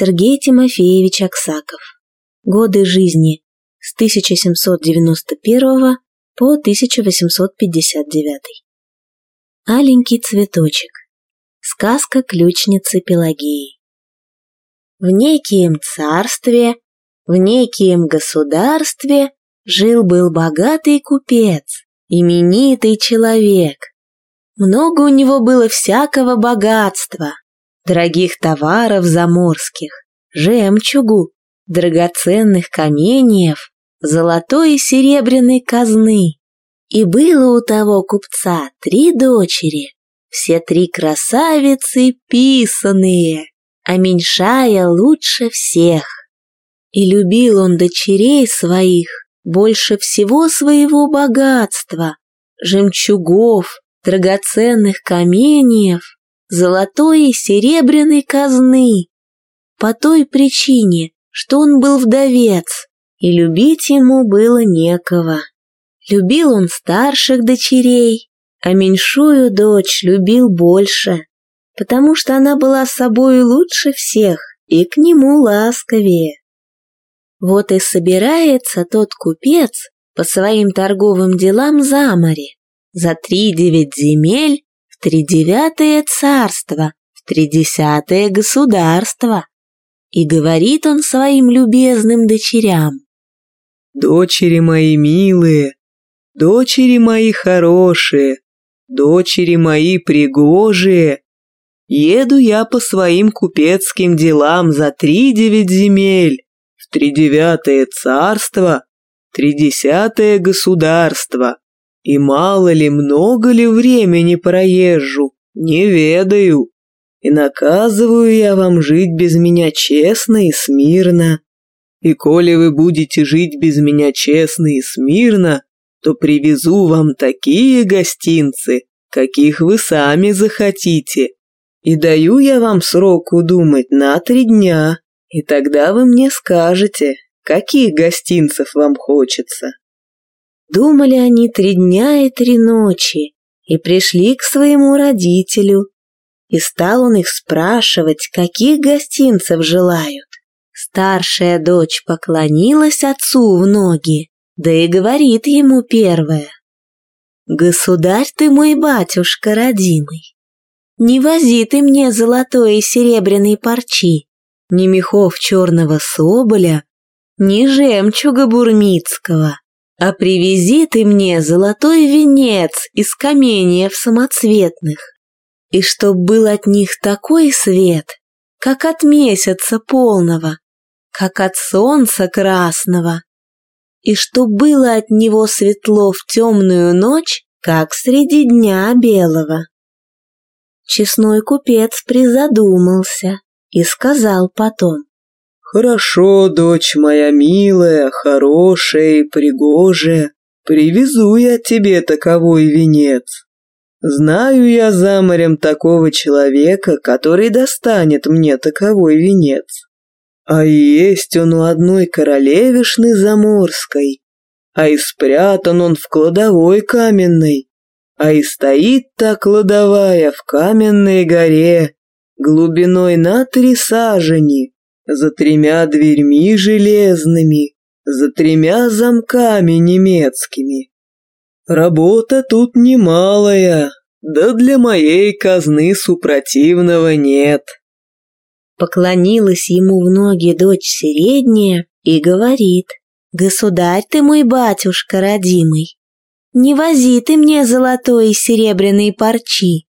Сергей Тимофеевич Аксаков. Годы жизни с 1791 по 1859. Аленький цветочек. Сказка ключницы Пелагеи. В некием царстве, в некием государстве жил-был богатый купец, именитый человек. Много у него было всякого богатства, дорогих товаров заморских, жемчугу, драгоценных каменьев, золотой и серебряной казны. И было у того купца три дочери, все три красавицы писаные, а меньшая лучше всех. И любил он дочерей своих больше всего своего богатства, жемчугов, драгоценных каменьев, золотой и серебряной казны, по той причине, что он был вдовец, и любить ему было некого. Любил он старших дочерей, а меньшую дочь любил больше, потому что она была собой лучше всех и к нему ласковее. Вот и собирается тот купец по своим торговым делам за море, за три девять земель тридевятое царство, в тридесятое государство. И говорит он своим любезным дочерям. «Дочери мои милые, дочери мои хорошие, дочери мои пригожие, еду я по своим купецким делам за три девять земель, в тридевятое царство, тридесятое государство, и мало ли, много ли времени проезжу, не ведаю. И наказываю я вам жить без меня честно и смирно. И коли вы будете жить без меня честно и смирно, то привезу вам такие гостинцы, каких вы сами захотите. И даю я вам срок удумать на три дня, и тогда вы мне скажете, каких гостинцев вам хочется. Думали они три дня и три ночи и пришли к своему родителю. И стал он их спрашивать, каких гостинцев желают. Старшая дочь поклонилась отцу в ноги, да и говорит ему первая. «Государь ты мой батюшка родимый, не вози ты мне золотой и серебряной парчи, ни мехов черного соболя, ни жемчуга бурмицкого, а привези ты мне золотой венец из каменьев самоцветных, и чтоб был от них такой свет, как от месяца полного, как от солнца красного, и чтоб было от него светло в темную ночь, как среди дня белого. Честной купец призадумался и сказал потом, «Хорошо, дочь моя милая, хорошая и пригожая, привезу я тебе таковой венец. Знаю я за морем такого человека, который достанет мне таковой венец. А есть он у одной королевишны заморской, а и спрятан он в кладовой каменной, а и стоит та кладовая в каменной горе, глубиной на три сажени, за тремя дверьми железными, за тремя замками немецкими. Работа тут немалая, да для моей казны супротивного нет. Поклонилась ему в ноги дочь средняя и говорит, «Государь ты мой батюшка родимый, не вози ты мне золотой и серебряной парчи,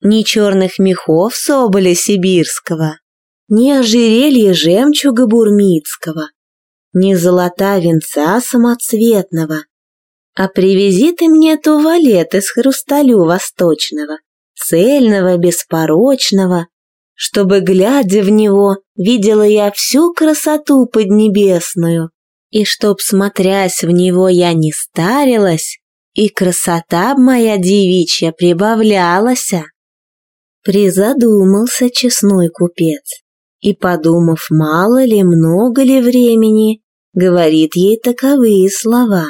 ни черных мехов соболя сибирского, ни ожерелья жемчуга бурмицкого, ни золота венца самоцветного, а привези ты мне туалет из хрусталю восточного, цельного, беспорочного, чтобы, глядя в него, видела я всю красоту поднебесную, и чтоб, смотрясь в него, я не старилась, и красота моя девичья прибавлялась. Призадумался честной купец и, подумав, мало ли, много ли времени, говорит ей таковые слова.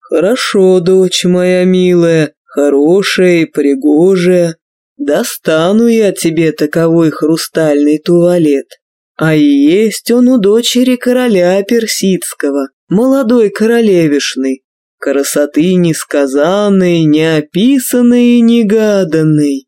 «Хорошо, дочь моя милая, хорошая и пригожая, достану я тебе таковой хрустальный туалет, А есть он у дочери короля персидского, молодой королевишны, красоты несказанной, неописанной и негаданной.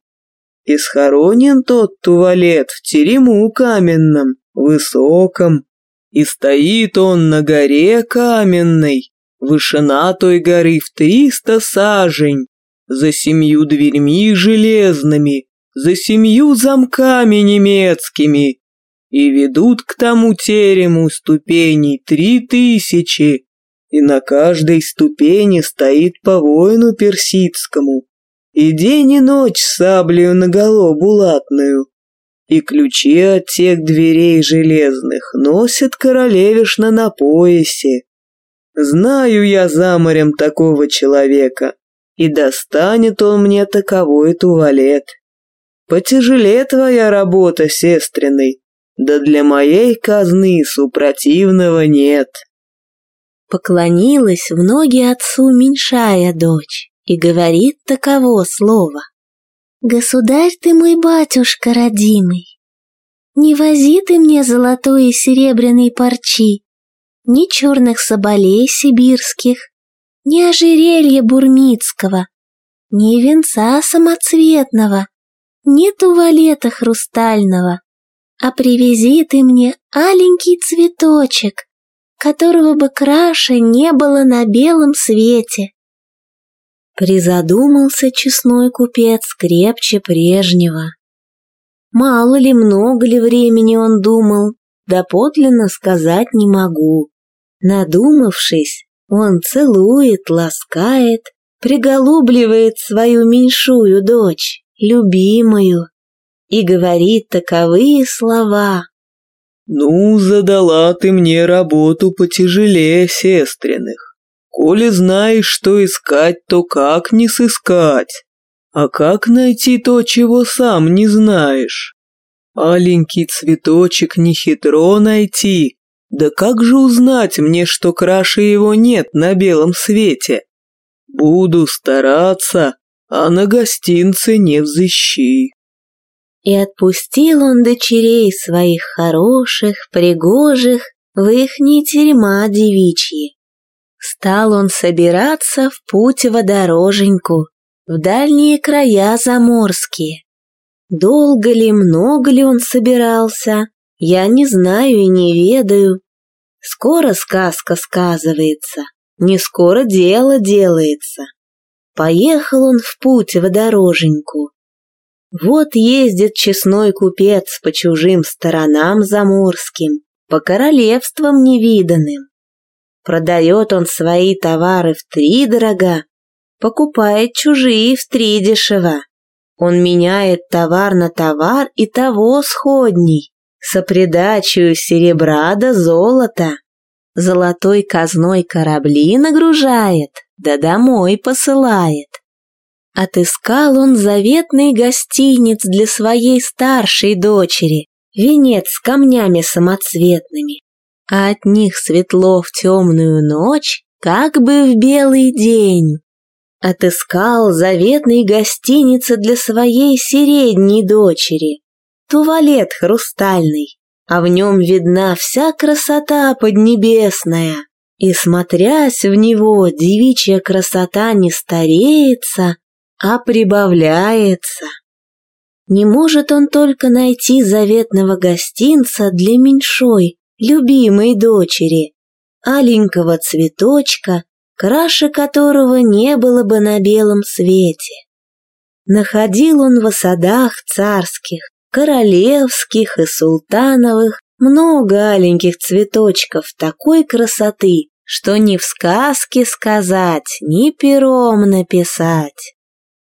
И схоронен тот туалет в терему каменном, высоком, и стоит он на горе каменной, вышина той горы в триста сажень, за семью дверьми железными, за семью замками немецкими, и ведут к тому терему ступеней три тысячи, и на каждой ступени стоит по воину персидскому, и день и ночь саблею наголо булатную, и ключи от тех дверей железных носит королевишна на поясе. Знаю я за морем такого человека, и достанет он мне таковой туалет. Потяжелее твоя работа, сестренный, да для моей казны супротивного нет. Поклонилась в ноги отцу меньшая дочь и говорит таково слово. Государь ты мой батюшка родимый, не вози ты мне золотой и серебряной парчи, ни черных соболей сибирских, ни ожерелья бурмицкого, ни венца самоцветного, ни туалета хрустального, а привези ты мне аленький цветочек, которого бы краше не было на белом свете. Призадумался честной купец крепче прежнего. Мало ли, много ли времени он думал, да подлинно сказать не могу. Надумавшись, он целует, ласкает, приголубливает свою меньшую дочь, любимую, и говорит таковые слова. «Ну, задала ты мне работу потяжелее сестренных. Коли знаешь, что искать, то как не сыскать? А как найти то, чего сам не знаешь? Аленький цветочек не хитро найти. Да как же узнать мне, что краше его нет на белом свете? Буду стараться, а на гостинце не взыщи. И отпустил он дочерей своих хороших, пригожих, в ихние терема девичьи. Стал он собираться в путь водороженьку, в дальние края заморские. Долго ли, много ли он собирался, я не знаю и не ведаю. Скоро сказка сказывается, не скоро дело делается. Поехал он в путь водороженьку, вот ездит честной купец по чужим сторонам заморским, по королевствам невиданным. Продает он свои товары в три дорога, покупает чужие в три дешево. Он меняет товар на товар и того сходней, со придачей серебра да золота. Золотой казной корабли нагружает, да домой посылает. Отыскал он заветный гостиниц для своей старшей дочери, венец с камнями самоцветными, а от них светло в темную ночь, как бы в белый день. Отыскал заветной гостиницы для своей средней дочери, туалет хрустальный, а в нем видна вся красота поднебесная. И, смотрясь в него, девичья красота не стареется, а прибавляется. Не может он только найти заветного гостинца для меньшой, любимой дочери, аленького цветочка, краше которого не было бы на белом свете. Находил он в садах царских, королевских и султановых много аленьких цветочков такой красоты, что ни в сказке сказать, ни пером написать.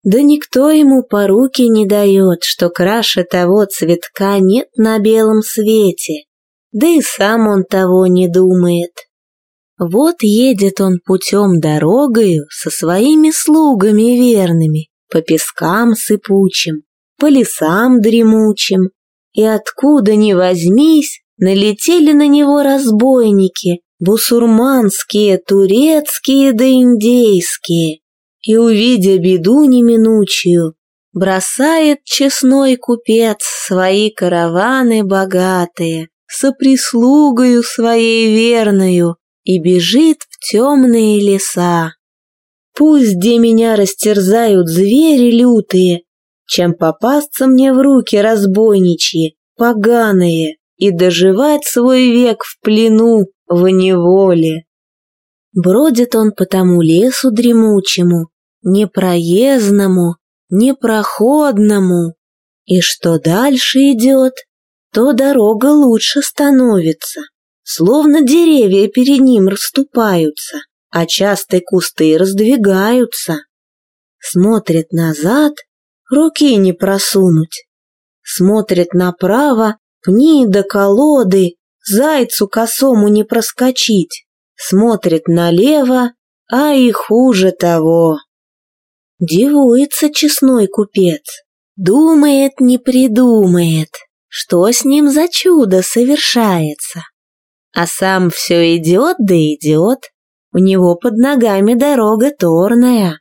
Да никто ему по руке не дает, что краше того цветка нет на белом свете, да и сам он того не думает. Вот едет он путем дорогою со своими слугами верными, по пескам сыпучим, по лесам дремучим, и откуда ни возьмись, налетели на него разбойники, бусурманские, турецкие да индейские, и, увидя беду неминучую, бросает честной купец свои караваны богатые, со прислугою своей верною и бежит в темные леса. Пусть где меня растерзают звери лютые, чем попасться мне в руки разбойничьи, поганые, и доживать свой век в плену, в неволе. Бродит он по тому лесу дремучему, непроездному, непроходному, и что дальше идет, то дорога лучше становится, словно деревья перед ним расступаются, а частые кусты раздвигаются. Смотрит назад, руки не просунуть. Смотрит направо, пни до колоды, зайцу косому не проскочить. Смотрит налево, а и хуже того. Дивуется честной купец, думает, не придумает, что с ним за чудо совершается. А сам все идет да идет, у него под ногами дорога торная.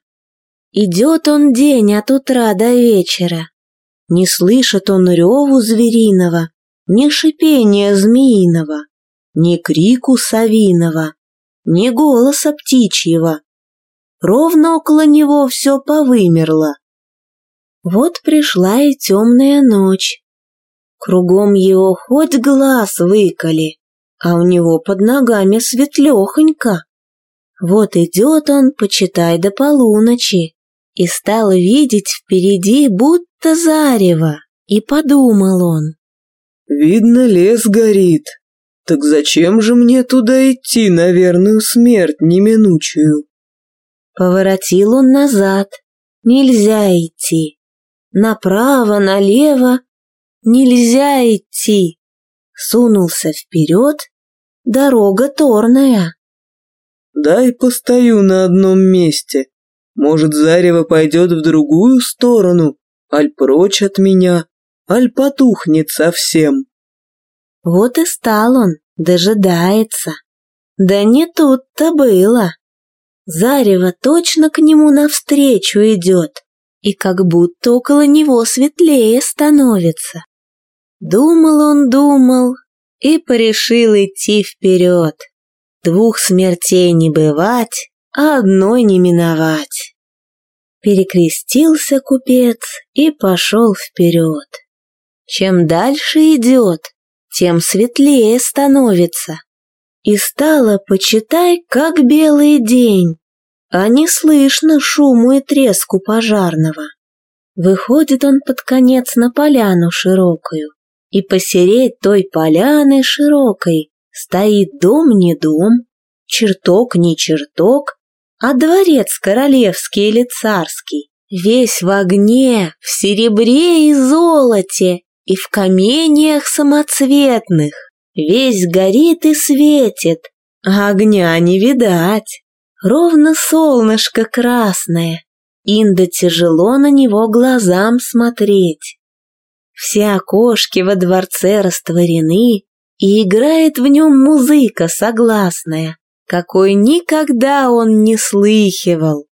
Идет он день от утра до вечера. Не слышит он реву звериного, ни шипения змеиного, ни крику совиного, ни голоса птичьего. Ровно около него все повымерло. Вот пришла и темная ночь. Кругом его хоть глаз выколи, а у него под ногами светлехонько. Вот идет он, почитай до полуночи, и стал видеть впереди будто зарево, и подумал он. «Видно, лес горит. Так зачем же мне туда идти на верную смерть неминучую?» Поворотил он назад. Нельзя идти. Направо, налево. Нельзя идти. Сунулся вперед. Дорога торная. «Дай постою на одном месте», может, зарево пойдет в другую сторону, аль прочь от меня, аль потухнет совсем. Вот и стал он, дожидается. Да не тут-то было. Зарево точно к нему навстречу идет, и как будто около него светлее становится. Думал он, думал, и порешил идти вперед. Двух смертей не бывать, а одной не миновать. Перекрестился купец и пошел вперед. Чем дальше идет, тем светлее становится. И стало, почитай, как белый день, а не слышно шуму и треску пожарного. Выходит он под конец на поляну широкую, и посереть той поляны широкой. Стоит дом не дом, чертог не чертог, а дворец королевский или царский, весь в огне, в серебре и золоте, и в каменьях самоцветных, весь горит и светит, а огня не видать, ровно солнышко красное, инда тяжело на него глазам смотреть. Все окошки во дворце растворены, и играет в нем музыка согласная, какой никогда он не слыхивал.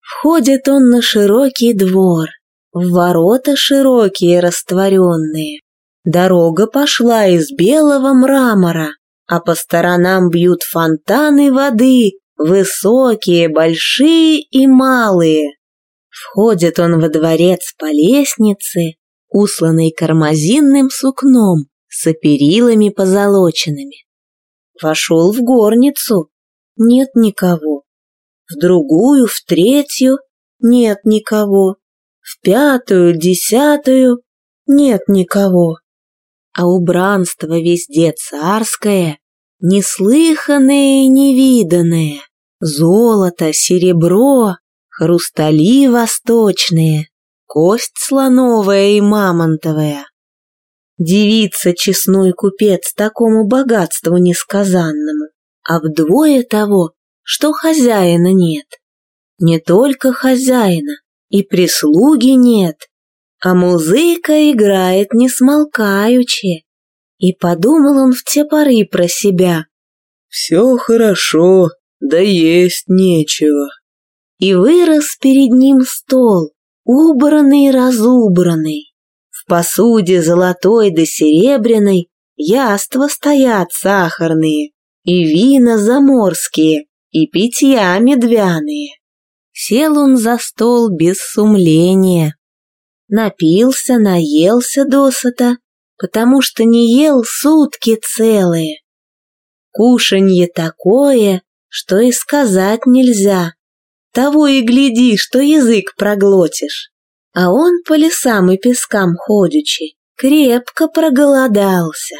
Входит он на широкий двор, в ворота широкие растворенные. Дорога пошла из белого мрамора, а по сторонам бьют фонтаны воды, высокие, большие и малые. Входит он во дворец по лестнице, усланной кармазинным сукном, с оперилами позолоченными. Вошел в горницу. Нет никого. В другую, в третью. Нет никого. В пятую, десятую. Нет никого. А убранство везде царское, неслыханное и невиданное. Золото, серебро, хрустали восточные, кость слоновая и мамонтовая. Девица честной купец такому богатству несказанному, а вдвое того, что хозяина нет. Не только хозяина, и прислуги нет, а музыка играет не смолкаючи. И подумал он в те поры про себя. «Все хорошо, да есть нечего». И вырос перед ним стол, убранный и разубранный посуде золотой да серебряной яства стоят сахарные, и вина заморские, и питья медвяные. Сел он за стол без сумления. Напился, наелся досыта, потому что не ел сутки целые. Кушанье такое, что и сказать нельзя. Того и гляди, что язык проглотишь. А он по лесам и пескам ходячи, крепко проголодался.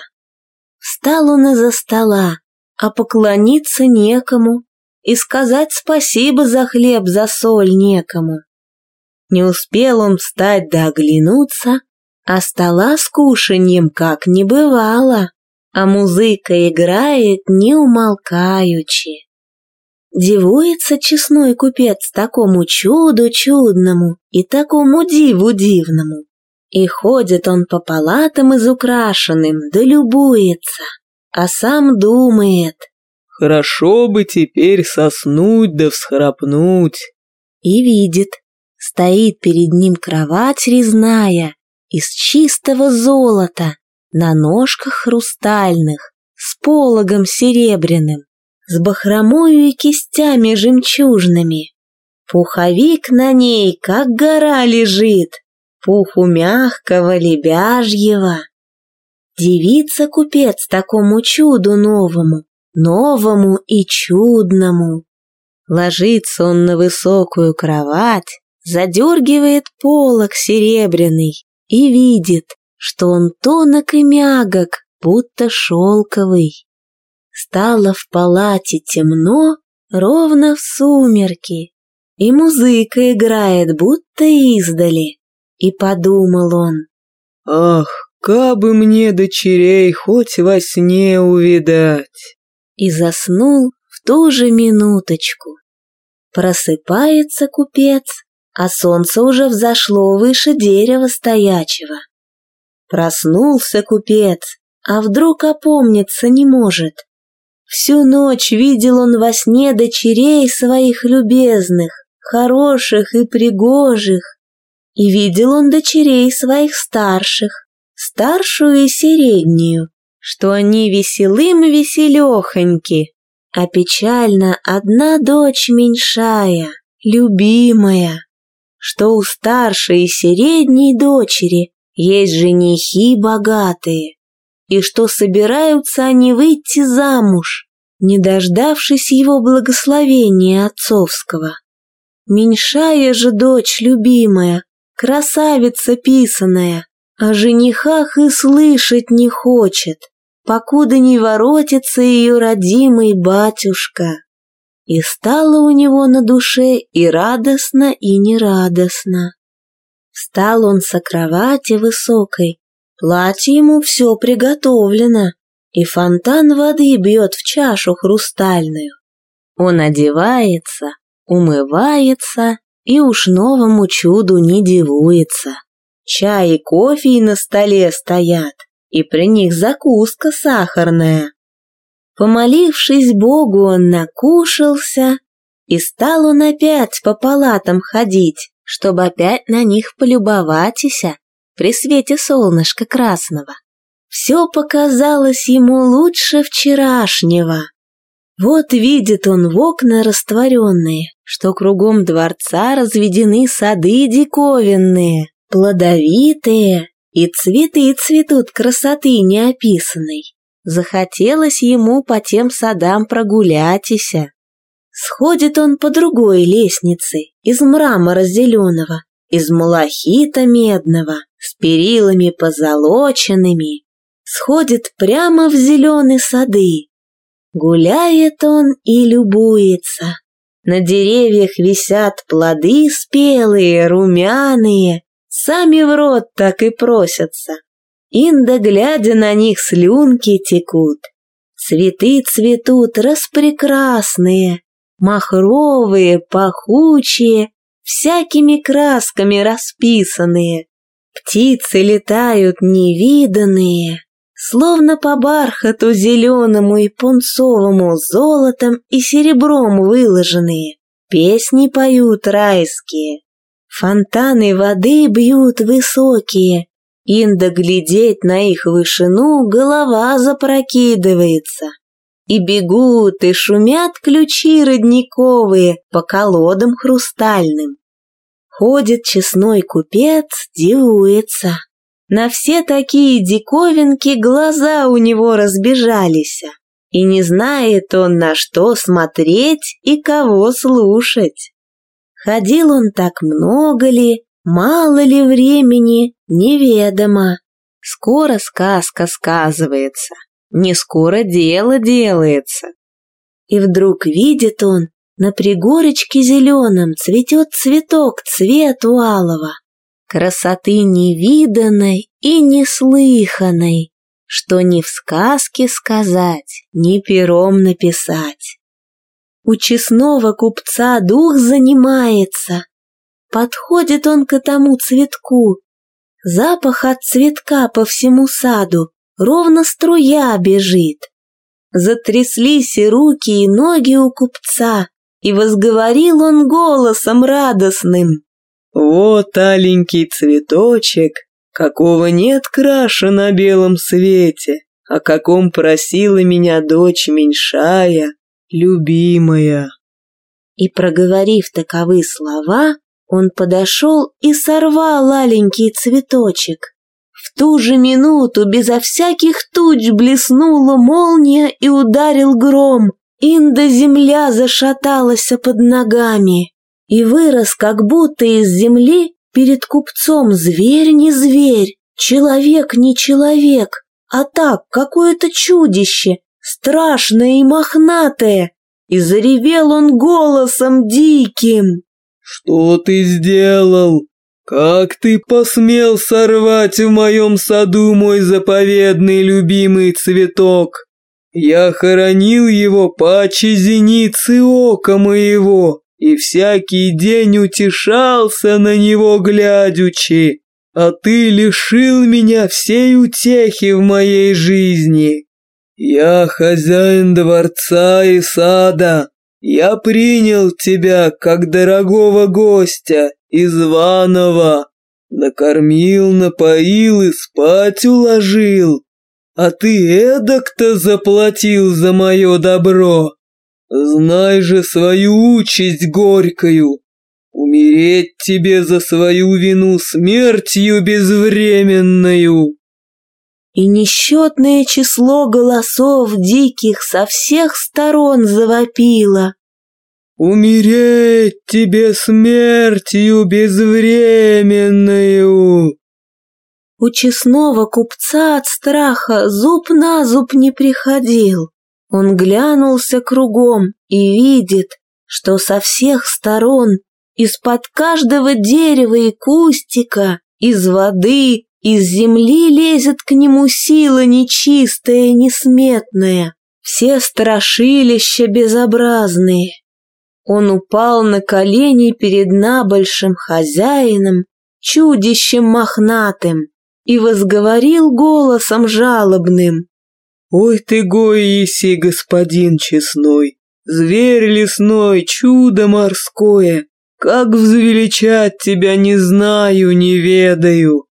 Встал он из-за стола, а поклониться некому, и сказать спасибо за хлеб, за соль некому. Не успел он встать да оглянуться, а стола с кушаньем как не бывало, а музыка играет не умолкаючи. Дивуется честной купец такому чуду чудному и такому диву дивному. И ходит он по палатам изукрашенным, да любуется, а сам думает, Хорошо бы теперь соснуть да всхрапнуть. И видит, стоит перед ним кровать резная, из чистого золота, на ножках хрустальных, с пологом серебряным, с бахромою и кистями жемчужными. Пуховик на ней, как гора лежит, пуху мягкого лебяжьего. Девица купец такому чуду новому, новому и чудному. Ложится он на высокую кровать, задергивает полок серебряный и видит, что он тонок и мягок, будто шелковый. Стало в палате темно, ровно в сумерки, и музыка играет, будто издали. И подумал он, «Ах, кабы мне дочерей хоть во сне увидать!» и заснул в ту же минуточку. Просыпается купец, а солнце уже взошло выше дерева стоячего. Проснулся купец, а вдруг опомниться не может. Всю ночь видел он во сне дочерей своих любезных, хороших и пригожих, и видел он дочерей своих старших, старшую и среднюю, что они веселым-веселехоньки, а печально одна дочь меньшая, любимая, что у старшей и средней дочери есть женихи богатые, и что собираются они выйти замуж, не дождавшись его благословения отцовского. Меньшая же дочь любимая, красавица писаная, о женихах и слышать не хочет, покуда не воротится ее родимый батюшка. И стало у него на душе и радостно, и нерадостно. Встал он со кровати высокой, платье ему все приготовлено, и фонтан воды бьет в чашу хрустальную. Он одевается, умывается и уж новому чуду не дивуется. Чай и кофе на столе стоят, и при них закуска сахарная. Помолившись Богу, он накушался, и стал он опять по палатам ходить, чтобы опять на них полюбоватися при свете солнышка красного. Все показалось ему лучше вчерашнего. Вот видит он в окна растворенные, что кругом дворца разведены сады диковинные, плодовитые, и цветы цветут красоты неописанной. Захотелось ему по тем садам прогуляться. Сходит он по другой лестнице, из мрамора зеленого, из малахита медного, с перилами позолоченными. Сходит прямо в зеленые сады. Гуляет он и любуется. На деревьях висят плоды спелые, румяные, сами в рот так и просятся. Инда, глядя на них, слюнки текут. Цветы цветут распрекрасные, махровые, пахучие, всякими красками расписанные. Птицы летают невиданные, словно по бархату зеленому и пунцовому золотом и серебром выложенные. Песни поют райские, Фонтаны воды бьют высокие, Инда глядеть на их вышину голова запрокидывается. И бегут, и шумят ключи родниковые по колодам хрустальным. Ходит честной купец, дивуется. На все такие диковинки глаза у него разбежались, и не знает он, на что смотреть и кого слушать. Ходил он так много ли, мало ли времени, неведомо. Скоро сказка сказывается не скоро дело делается. И вдруг видит он, на пригорочке зеленом цветет цветок цвету алого, красоты невиданной и неслыханной, что ни в сказке сказать, ни пером написать. У честного купца дух занимается. Подходит он к тому цветку. Запах от цветка по всему саду, ровно струя бежит. Затряслись и руки, и ноги у купца, и возговорил он голосом радостным. «Вот аленький цветочек, какого нет краше на белом свете, о каком просила меня дочь меньшая, любимая». И, проговорив таковы слова, он подошел и сорвал аленький цветочек ту же минуту безо всяких туч блеснула молния и ударил гром. Инда земля зашаталась под ногами, и вырос как будто из земли перед купцом зверь не зверь, человек не человек, а так какое-то чудище, страшное и мохнатое, и заревел он голосом диким. «Что ты сделал? «Как ты посмел сорвать в моем саду мой заповедный любимый цветок? Я хоронил его паче зеницы ока моего, и всякий день утешался на него глядячи, а ты лишил меня всей утехи в моей жизни. Я хозяин дворца и сада, я принял тебя как дорогого гостя из Иванова. Накормил, напоил и спать уложил. А ты эдак-то заплатил за мое добро. Знай же свою участь горькую. Умереть тебе за свою вину смертью безвременную. И несчетное число голосов диких со всех сторон завопило. Умереть тебе смертью безвременную!» У честного купца от страха зуб на зуб не приходил. Он глянулся кругом и видит, что со всех сторон, из-под каждого дерева и кустика, из воды, из земли лезет к нему сила нечистая, несметная. Все страшилища безобразные, он упал на колени перед набольшим хозяином, чудищем мохнатым, и возговорил голосом жалобным. «Ой ты, Гоиси, господин честной, зверь лесной, чудо морское, как взвеличать тебя не знаю, не ведаю.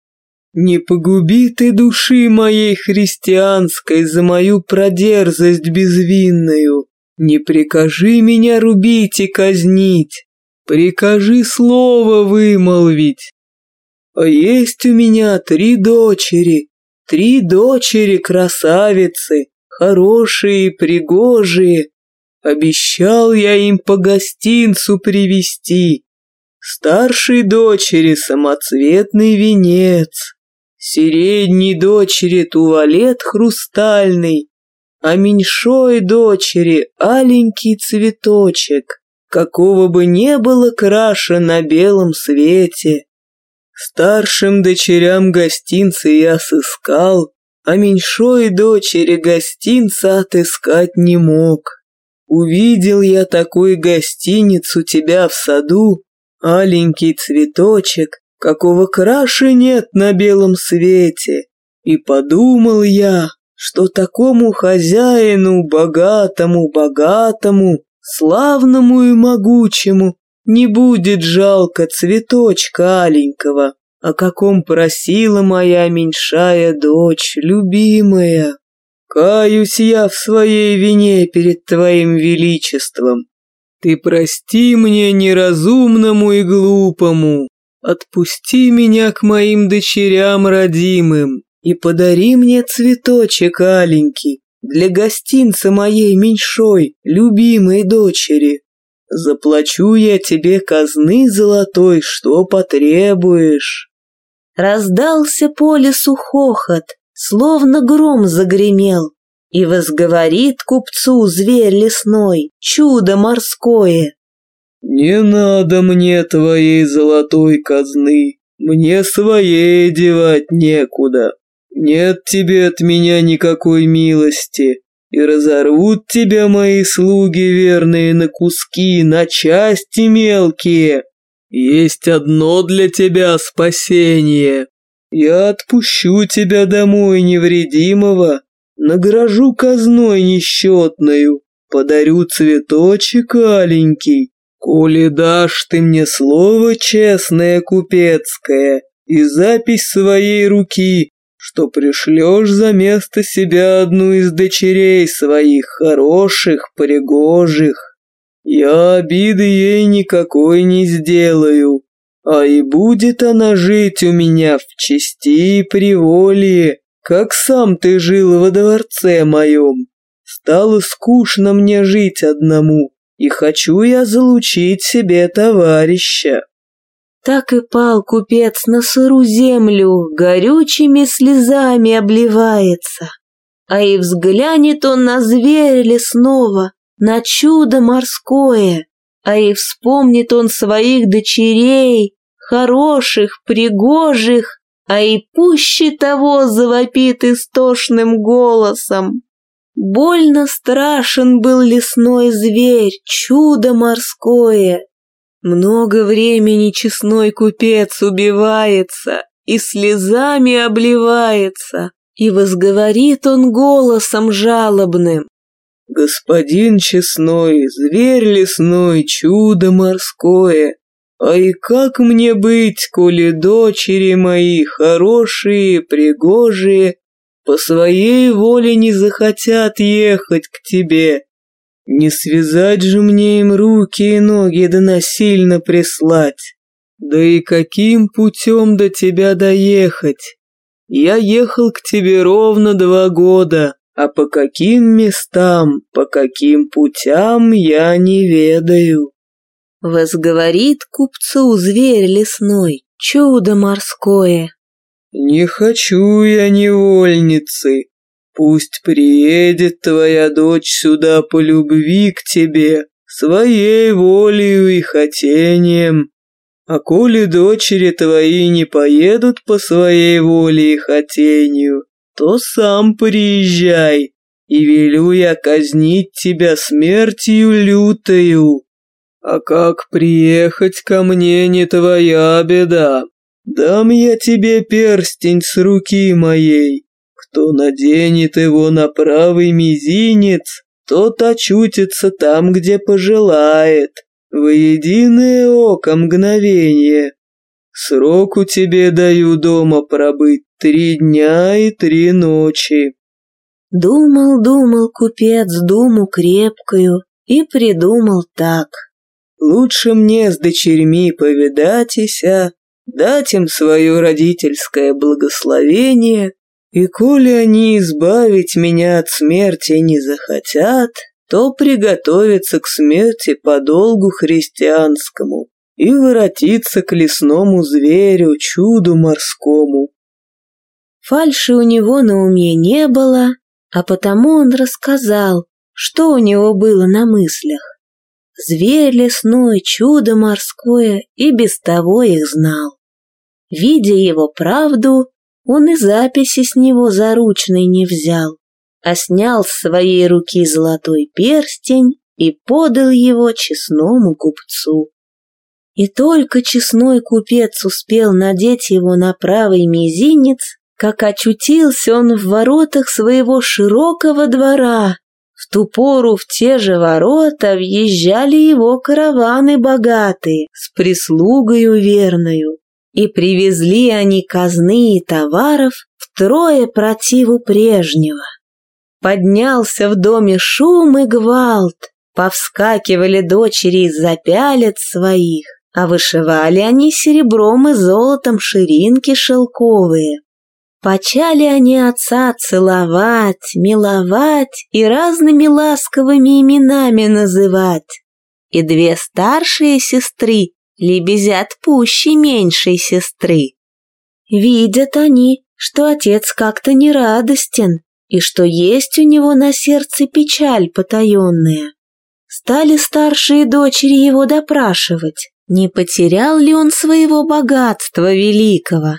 Не погуби ты души моей христианской за мою продерзость безвинную. Не прикажи меня рубить и казнить, прикажи слово вымолвить. А есть у меня три дочери, три дочери красавицы, хорошие и пригожие. Обещал я им по гостинцу привести. Старшей дочери самоцветный венец, средней дочери туалет хрустальный, а меньшой дочери аленький цветочек, какого бы не было краша на белом свете. Старшим дочерям гостинцы я сыскал, а меньшой дочери гостинца отыскать не мог. Увидел я такой гостиницу тебя в саду, аленький цветочек, какого краше нет на белом свете, и подумал я, что такому хозяину, богатому, богатому, славному и могучему, не будет жалко цветочка аленького, о каком просила моя меньшая дочь, любимая. Каюсь я в своей вине перед твоим величеством. Ты прости мне неразумному и глупому, отпусти меня к моим дочерям родимым и подари мне цветочек аленький для гостинца моей меньшой, любимой дочери. Заплачу я тебе казны золотой, что потребуешь. Раздался по лесу хохот, словно гром загремел, и возговорит купцу зверь лесной, чудо морское. «Не надо мне твоей золотой казны, мне своей девать некуда. Нет тебе от меня никакой милости, и разорвут тебя мои слуги верные на куски, на части мелкие. Есть одно для тебя спасение. Я отпущу тебя домой невредимого, награжу казной несчетную, подарю цветочек аленький, коли дашь ты мне слово честное купецкое и запись своей руки, что пришлешь за место себя одну из дочерей своих, хороших, пригожих. Я обиды ей никакой не сделаю, а и будет она жить у меня в чести и приволе, как сам ты жил во дворце моем. Стало скучно мне жить одному, и хочу я залучить себе товарища. Так и пал купец на сыру землю, горючими слезами обливается. А и взглянет он на зверя лесного, на чудо морское, а и вспомнит он своих дочерей, хороших, пригожих, а и пуще того завопит истошным голосом. Больно страшен был лесной зверь, чудо морское, много времени честной купец убивается и слезами обливается, и возговорит он голосом жалобным. «Господин честной, зверь лесной, чудо морское, а и как мне быть, коли дочери мои хорошие, пригожие, по своей воле не захотят ехать к тебе?» Не связать же мне им руки и ноги да насильно прислать. Да и каким путем до тебя доехать? Я ехал к тебе ровно два года, а по каким местам, по каким путям я не ведаю. Возговорит купцу зверь лесной, чудо морское. Не хочу я невольницы, Пусть приедет твоя дочь сюда по любви к тебе, своей волею и хотением. А коли дочери твои не поедут по своей воле и хотению, то сам приезжай, и велю я казнить тебя смертью лютою. А как приехать ко мне не твоя беда. Дам я тебе перстень с руки моей, кто наденет его на правый мизинец, тот очутится там, где пожелает, в единое око мгновение. Сроку тебе даю дома пробыть три дня и три ночи. Думал, думал купец думу крепкую и придумал так. Лучше мне с дочерьми повидатися, дать им свое родительское благословение и коли они избавить меня от смерти не захотят, то приготовятся к смерти по долгу христианскому и воротиться к лесному зверю, чуду морскому. Фальши у него на уме не было, а потому он рассказал, что у него было на мыслях. Зверь лесной, чудо морское и без того их знал. Видя его правду, он и записи с него заручной не взял, а снял с своей руки золотой перстень и подал его честному купцу. И только честной купец успел надеть его на правый мизинец, как очутился он в воротах своего широкого двора. В ту пору в те же ворота въезжали его караваны богатые, с прислугою верною. И привезли они казны и товаров втрое противу прежнего. Поднялся в доме шум и гвалт, повскакивали дочери из-за пялец своих, а вышивали они серебром и золотом ширинки шелковые. Почали они отца целовать, миловать и разными ласковыми именами называть. И две старшие сестры лебезят пуще меньшей сестры. Видят они, что отец как-то нерадостен, и что есть у него на сердце печаль потаенная. Стали старшие дочери его допрашивать, не потерял ли он своего богатства великого.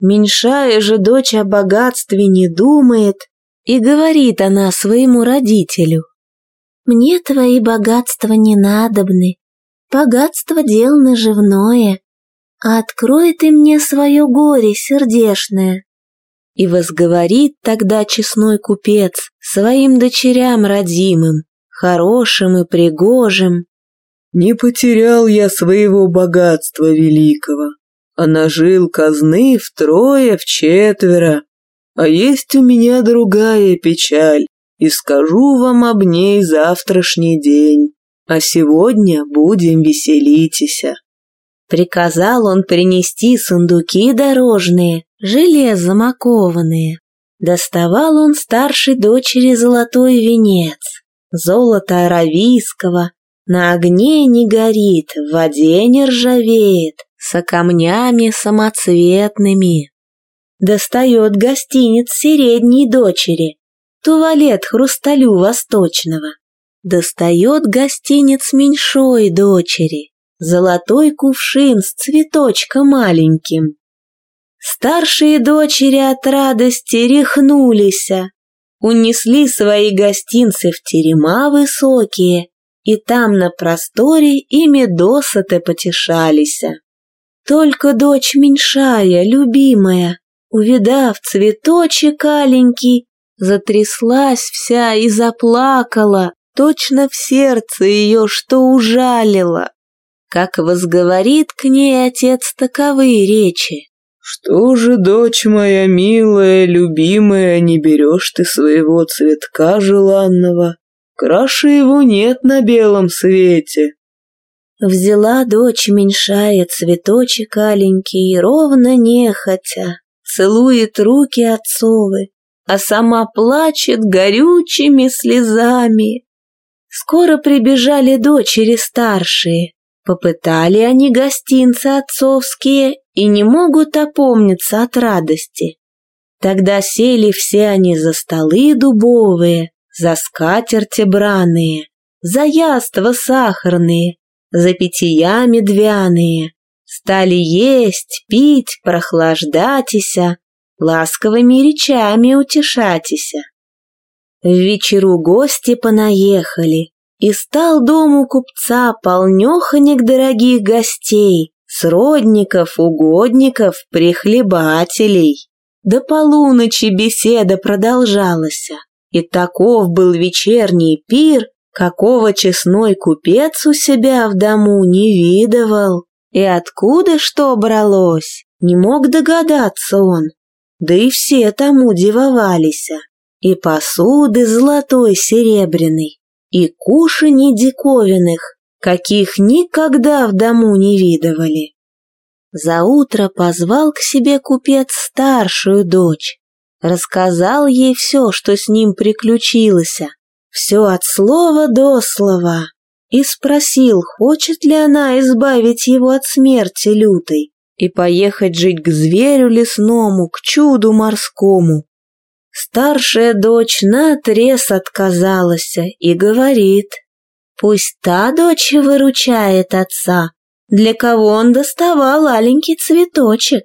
Меньшая же дочь о богатстве не думает, и говорит она своему родителю. «Мне твои богатства не надобны, богатство дел наживное, а открой ты мне свое горе сердешное». И возговорит тогда честной купец своим дочерям родимым, хорошим и пригожим. «Не потерял я своего богатства великого, а нажил казны втрое, в четверо. А есть у меня другая печаль, и скажу вам об ней завтрашний день. А сегодня будем веселитеся». Приказал он принести сундуки дорожные, железом окованные. Доставал он старшей дочери золотой венец, золото аравийского, на огне не горит, в воде не ржавеет, со камнями самоцветными. Достает гостиниц средней дочери, туалет хрусталю восточного. Достает гостиниц меньшой дочери, золотой кувшин с цветочком маленьким. Старшие дочери от радости рехнулись, унесли свои гостинцы в терема высокие, и там на просторе ими досыта потешались. Только дочь меньшая, любимая, увидав цветочек аленький, затряслась вся и заплакала, точно в сердце ее что ужалило. Как возговорит к ней отец таковые речи. «Что же, дочь моя милая, любимая, не берешь ты своего цветка желанного? Краше его нет на белом свете». Взяла дочь меньшая цветочек аленький, ровно нехотя, целует руки отцовы, а сама плачет горючими слезами. Скоро прибежали дочери старшие, попытали они гостинцы отцовские и не могут опомниться от радости. Тогда сели все они за столы дубовые, за скатерти браные, за яства сахарные, за питья медвяные. Стали есть, пить, прохлаждатися, ласковыми речами утешатися. В вечеру гости понаехали, и стал дом у купца полнёхонек дорогих гостей, сродников, угодников, прихлебателей. До полуночи беседа продолжалась, и таков был вечерний пир, какого честной купец у себя в дому не видывал. И откуда что бралось, не мог догадаться он. Да и все тому дивовались. И посуды золотой серебряной, и кушаний диковинных, каких никогда в дому не видывали. За утро позвал к себе купец старшую дочь, рассказал ей все, что с ним приключилось, все от слова до слова, и спросил, хочет ли она избавить его от смерти лютой и поехать жить к зверю лесному, к чуду морскому. Старшая дочь наотрез отказалась и говорит, Пусть та дочь выручает отца, для кого он доставал аленький цветочек.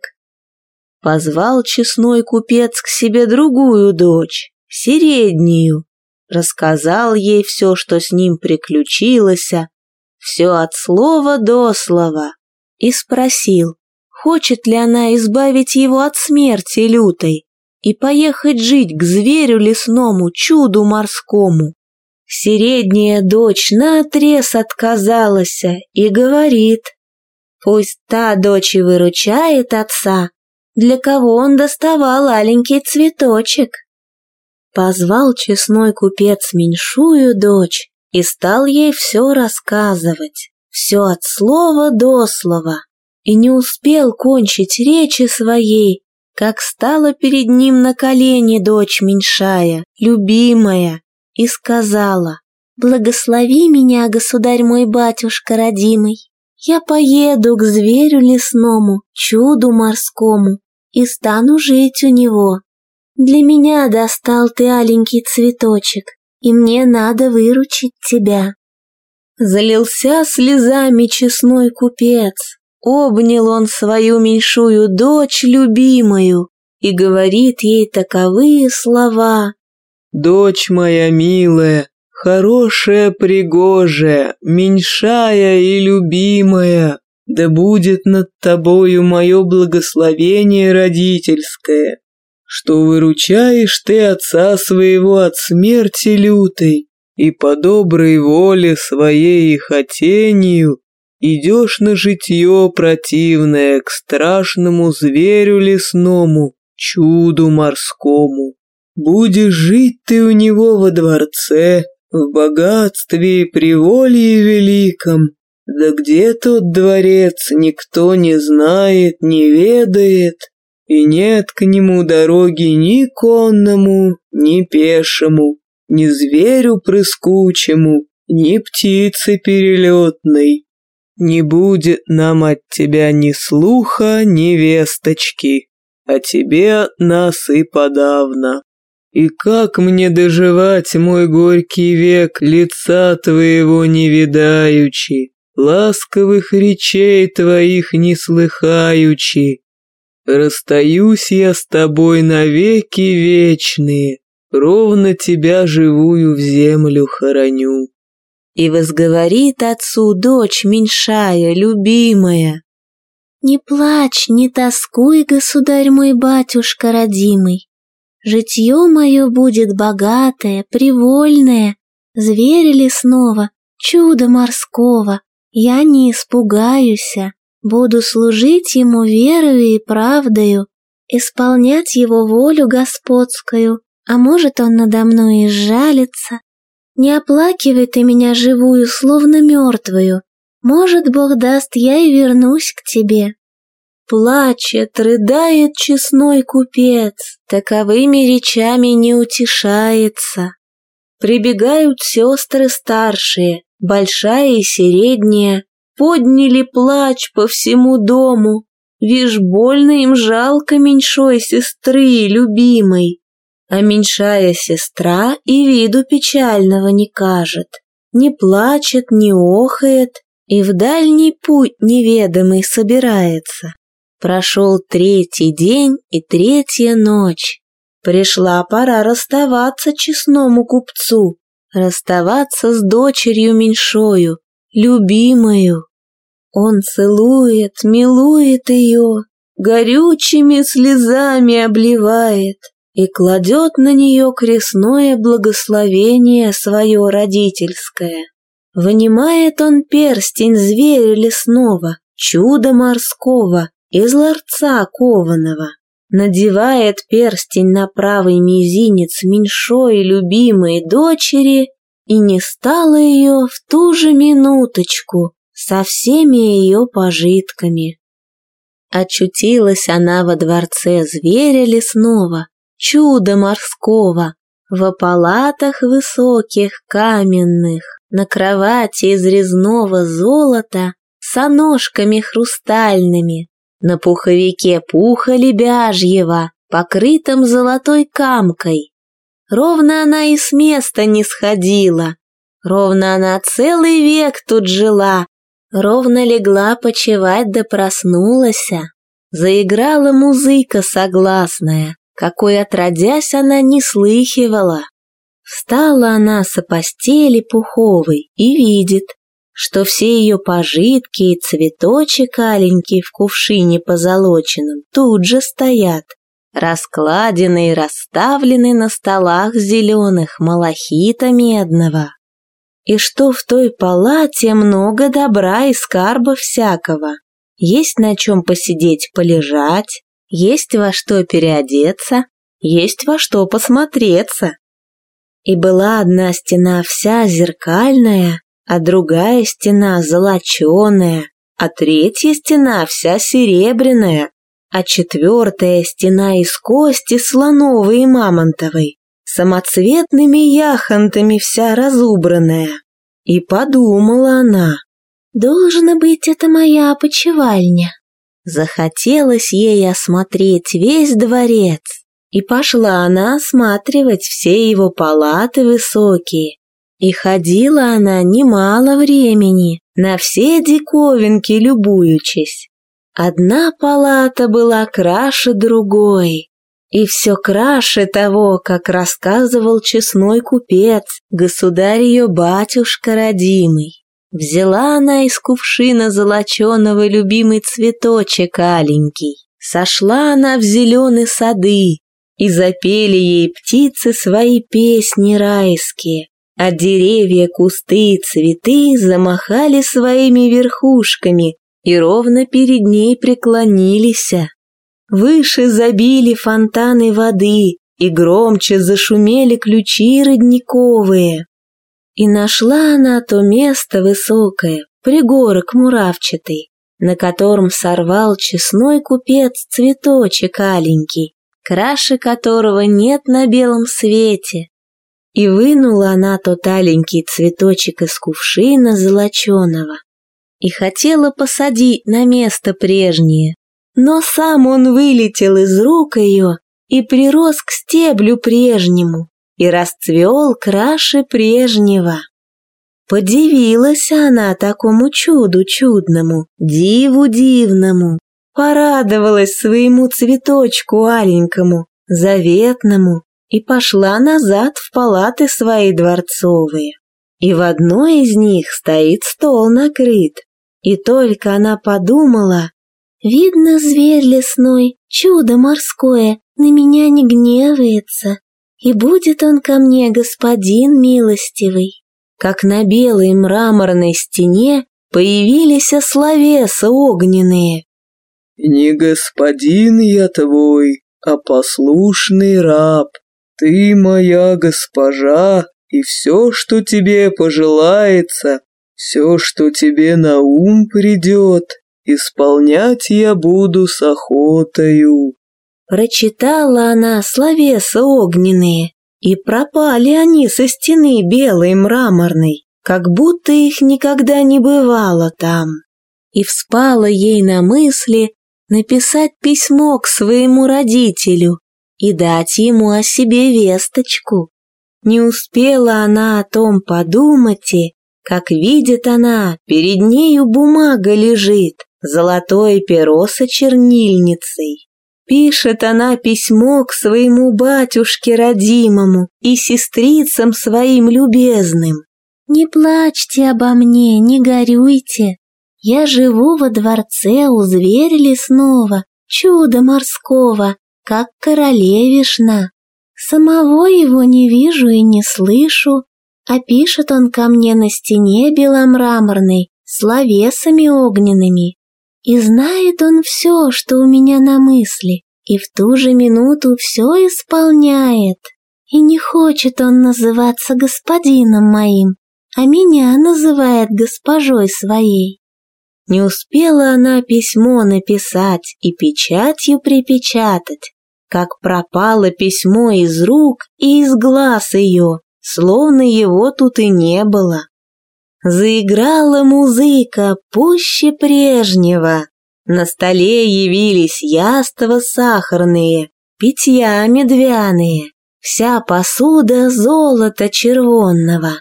Позвал честной купец к себе другую дочь, среднюю, рассказал ей все, что с ним приключилось, все от слова до слова, и спросил, хочет ли она избавить его от смерти лютой и поехать жить к зверю лесному, чуду морскому. Средняя дочь наотрез отказалась и говорит, Пусть та дочь и выручает отца, для кого он доставал аленький цветочек. Позвал честной купец меньшую дочь и стал ей все рассказывать, все от слова до слова, и не успел кончить речи своей, как стала перед ним на колени дочь меньшая, любимая, и сказала, «Благослови меня, государь мой батюшка родимый, я поеду к зверю лесному, чуду морскому, и стану жить у него. Для меня достал ты аленький цветочек, и мне надо выручить тебя». Залился слезами честной купец, обнял он свою меньшую дочь любимую и говорит ей таковые слова. «Дочь моя милая, хорошая, пригожая, меньшая и любимая, да будет над тобою мое благословение родительское, что выручаешь ты отца своего от смерти лютой, и по доброй воле своей и хотению идешь на житье противное к страшному зверю лесному, чуду морскому. Будешь жить ты у него во дворце, в богатстве и приволье великом, да где тот дворец никто не знает, не ведает, и нет к нему дороги ни конному, ни пешему, ни зверю прыскучему, ни птице перелетной. Не будет нам от тебя ни слуха, ни весточки, а тебе от нас и подавно. И как мне доживать мой горький век, лица твоего не видаючи, ласковых речей твоих не слыхаючи? Расстаюсь я с тобой навеки вечные, ровно тебя живую в землю хороню. И возговорит отцу дочь меньшая, любимая. Не плачь, не тоскуй, государь мой батюшка родимый. Житье мое будет богатое, привольное, зверя лесного, чудо морского. Я не испугаюся, буду служить ему верою и правдою, исполнять его волю господскую, а может он надо мной и сжалится, не оплакивай ты меня живую, словно мертвую. Может, Бог даст, я и вернусь к тебе. Плачет, рыдает честной купец, таковыми речами не утешается. Прибегают сестры старшие, большая и средняя, подняли плач по всему дому. Вишь, больно им жалко меньшой сестры, любимой а меньшая сестра и виду печального не кажет, не плачет, не охает и в дальний путь неведомый собирается. Прошел третий день и третья ночь. Пришла пора расставаться честному купцу, расставаться с дочерью меньшою, любимою. Он целует, милует ее, горючими слезами обливает, и кладет на нее крестное благословение свое родительское. Вынимает он перстень зверя лесного, чуда морского, из ларца кованого. Надевает перстень на правый мизинец меньшой любимой дочери, и не стало ее в ту же минуточку со всеми ее пожитками. Очутилась она во дворце зверя лесного, чудо морского, в палатах высоких каменных, на кровати из резного золота, с ножками хрустальными, на пуховике пуха лебяжьего, покрытым золотой камкой. Ровно она и с места не сходила, ровно она целый век тут жила, ровно легла почевать да проснулась. Заиграла музыка согласная, какой отродясь она не слыхивала. Встала она со постели пуховой и видит, что все ее пожитки и цветочек аленький в кувшине позолоченном тут же стоят, раскладены и расставлены на столах зеленых малахита медного. И что в той палате много добра и скарба всякого, Есть на чем посидеть, полежать, есть во что переодеться, есть во что посмотреться. И была одна стена вся зеркальная, а другая стена золоченая, а третья стена вся серебряная, а четвертая стена из кости слоновой и мамонтовой, самоцветными яхонтами вся разубранная. И подумала она, должно быть, это моя опочивальня. Захотелось ей осмотреть весь дворец, и пошла она осматривать все его палаты высокие. И ходила она немало времени, на все диковинки любуючись. Одна палата была краше другой, и все краше того, как рассказывал честной купец, государь ее батюшка родимый. Взяла она из кувшина золоченого любимый цветочек аленький, сошла она в зеленые сады, и запели ей птицы свои песни райские, а деревья, кусты и цветы замахали своими верхушками и ровно перед ней преклонились. Выше забили фонтаны воды, и громче зашумели ключи родниковые. И нашла она то место высокое, пригорок муравчатый, на котором сорвал честной купец цветочек аленький, краше которого нет на белом свете. И вынула она тот аленький цветочек из кувшина золоченого и хотела посадить на место прежнее, но сам он вылетел из рук ее и прирос к стеблю прежнему и расцвел краше прежнего. Подивилась она такому чуду чудному, диву дивному, порадовалась своему цветочку аленькому, заветному, и пошла назад в палаты свои дворцовые. И в одной из них стоит стол накрыт, и только она подумала, Видно, зверь лесной, чудо морское, на меня не гневается, и будет он ко мне господин милостивый. Как на белой мраморной стене появились ословеса огненные. «Не господин я твой, а послушный раб. Ты моя госпожа, и все, что тебе пожелается, все, что тебе на ум придет, исполнять я буду с охотою». Прочитала она словеса огненные, и пропали они со стены белой мраморной, как будто их никогда не бывало там. И вспала ей на мысли написать письмо к своему родителю и дать ему о себе весточку. Не успела она о том подумать, как видит она, перед нею бумага лежит, золотое перо со чернильницей. Пишет она письмо к своему батюшке родимому и сестрицам своим любезным. «Не плачьте обо мне, не горюйте. Я живу во дворце у зверя лесного, чуда морского, как королевишна. Самого его не вижу и не слышу, а пишет он ко мне на стене беломраморной, словесами огненными. И знает он все, что у меня на мысли, и в ту же минуту все исполняет. И не хочет он называться господином моим, а меня называет госпожой своей. Не успела она письмо написать и печатью припечатать, как пропало письмо из рук и из глаз ее, словно его тут и не было. Заиграла музыка пуще прежнего. На столе явились яства сахарные, питья медвяные, вся посуда золота червонного.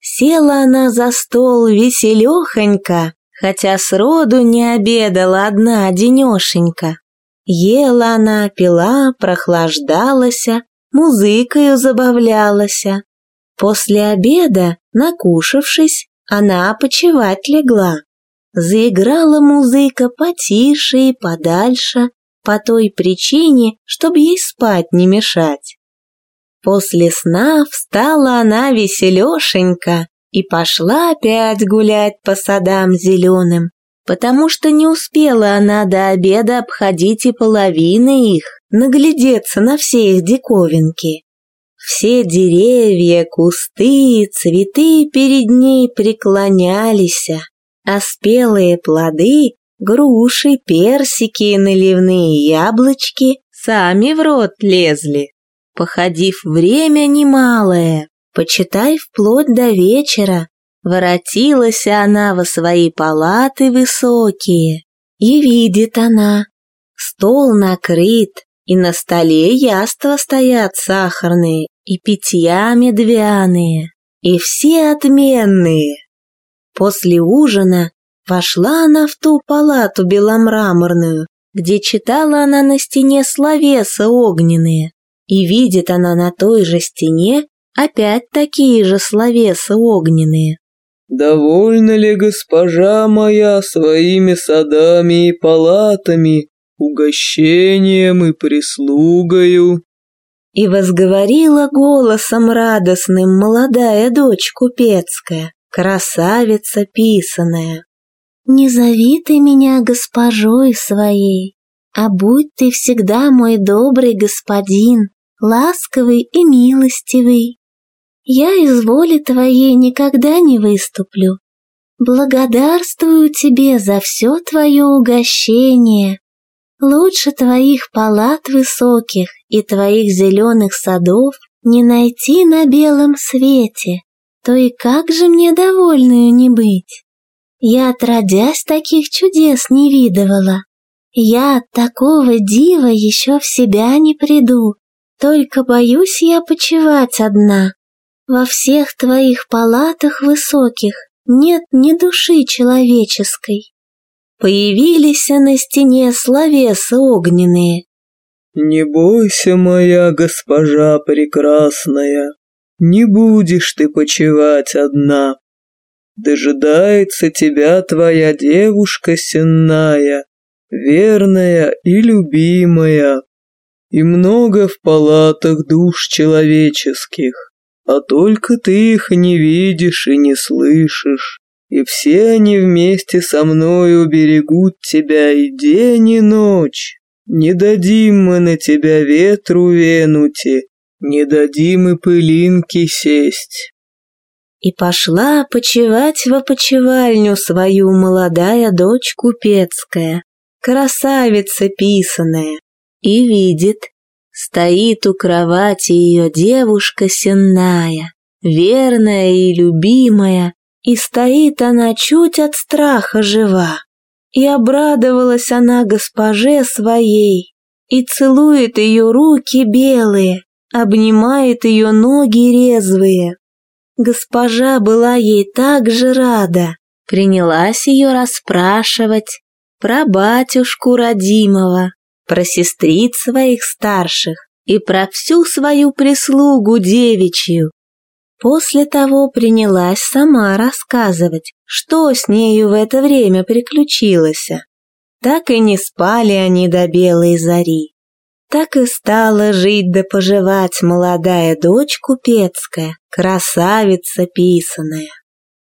Села она за стол веселехонько, хотя сроду не обедала одна денешенька. Ела она, пила, прохлаждалась, музыкою забавлялась. После обеда, накушавшись, она почевать легла. Заиграла музыка потише и подальше, по той причине, чтобы ей спать не мешать. После сна встала она веселешенька и пошла опять гулять по садам зеленым, потому что не успела она до обеда обходить и половины их, наглядеться на все их диковинки. Все деревья, кусты, цветы перед ней преклонялись, а спелые плоды, груши, персики и наливные яблочки сами в рот лезли. Походив время немалое, почитай вплоть до вечера, Воротилась она во свои палаты высокие, и видит она, стол накрыт, и на столе яства стоят сахарные, и питья медвяные, и все отменные. После ужина вошла она в ту палату беломраморную, где читала она на стене словеса огненные, и видит она на той же стене опять такие же словеса огненные. Довольна ли госпожа моя своими садами и палатами, угощением и прислугою?» И возговорила голосом радостным молодая дочь купецкая, красавица писаная. «Не зови ты меня госпожой своей, а будь ты всегда мой добрый господин, ласковый и милостивый. Я из воли твоей никогда не выступлю. Благодарствую тебе за все твое угощение. Лучше твоих палат высоких и твоих зеленых садов не найти на белом свете, то и как же мне довольную не быть? Я отродясь таких чудес не видывала. Я от такого дива еще в себя не приду, только боюсь я почевать одна, во всех твоих палатах высоких нет ни души человеческой. Появились на стене словеса огненные. «Не бойся, моя госпожа прекрасная, не будешь ты почивать одна. Дожидается тебя твоя девушка сенная, верная и любимая, и много в палатах душ человеческих а только ты их не видишь и не слышишь, и все они вместе со мной уберегут тебя и день, и ночь. Не дадим мы на тебя ветру венути, не дадим и пылинки сесть». И пошла почевать в опочивальню свою молодая дочь купецкая, красавица писаная, и видит, Стоит у кровати ее девушка сенная, верная и любимая, и стоит она чуть от страха жива. И обрадовалась она госпоже своей, и целует ее руки белые, обнимает ее ноги резвые. Госпожа была ей так же рада, принялась ее расспрашивать про батюшку родимого, про сестриц своих старших и про всю свою прислугу девичью. После того принялась сама рассказывать, что с нею в это время приключилось. Так и не спали они до белой зари. Так и стала жить да поживать молодая дочь купецкая, красавица писаная.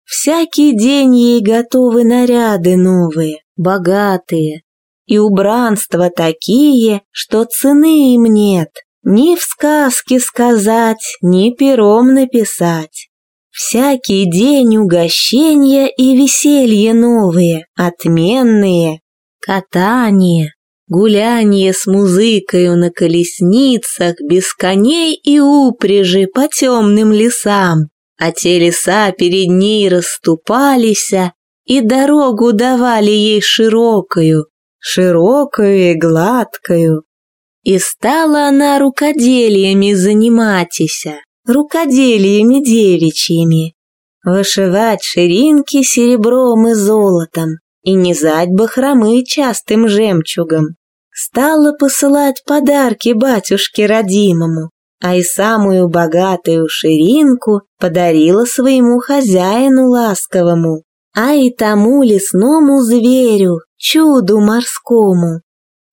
Всякий день ей готовы наряды новые, богатые, и убранства такие, что цены им нет, ни в сказке сказать, ни пером написать. Всякий день угощения и веселье новые, отменные, катание, гуляние с музыкою на колесницах, без коней и упряжи по темным лесам, а те леса перед ней расступались, и дорогу давали ей широкую, широкую и гладкую. И стала она рукоделиями заниматися, рукоделиями девичьими, вышивать ширинки серебром и золотом и низать бахромы частым жемчугом. Стала посылать подарки батюшке родимому, а и самую богатую ширинку подарила своему хозяину ласковому, а и тому лесному зверю, чуду морскому.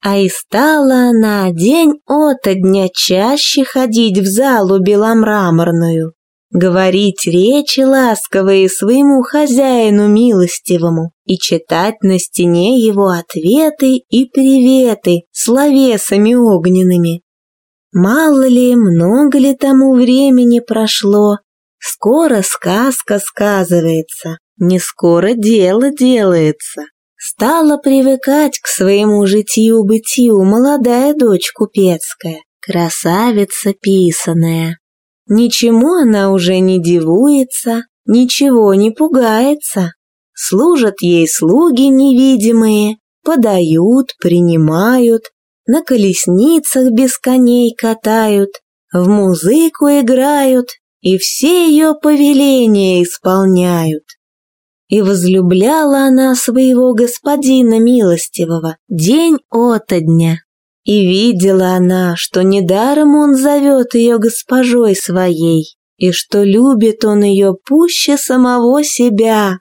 А и стала она день ото дня чаще ходить в залу беломраморную, говорить речи ласковые своему хозяину милостивому, и читать на стене его ответы и приветы словесами огненными. Мало ли, много ли тому времени прошло, скоро сказка сказывается, не скоро дело делается. Стала привыкать к своему житию-бытию молодая дочь купецкая, красавица писаная. Ничему она уже не дивуется, ничего не пугается. Служат ей слуги невидимые, подают, принимают, на колесницах без коней катают, в музыку играют и все ее повеления исполняют. И возлюбляла она своего господина милостивого день ото дня. И видела она, что недаром он зовет ее госпожой своей, и что любит он ее пуще самого себя.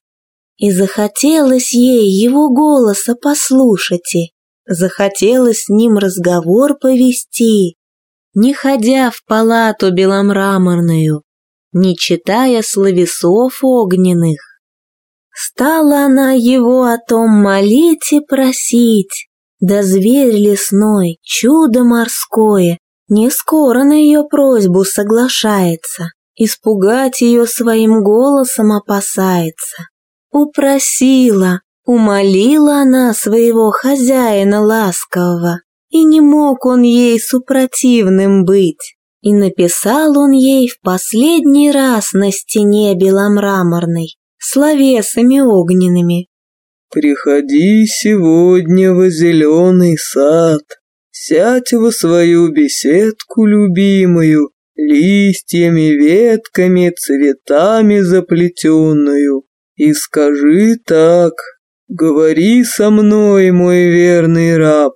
И захотелось ей его голоса послушать, и захотелось с ним разговор повести, не ходя в палату беломраморную, не читая словесов огненных. Стала она его о том молить и просить, да зверь лесной, чудо морское, не скоро на ее просьбу соглашается, испугать ее своим голосом опасается. Упросила, умолила она своего хозяина ласкового, и не мог он ей супротивным быть. И написал он ей в последний раз на стене беломраморной словесами огненными. «Приходи сегодня во зеленый сад, сядь во свою беседку любимую, листьями, ветками, цветами заплетенную, и скажи так, говори со мной, мой верный раб».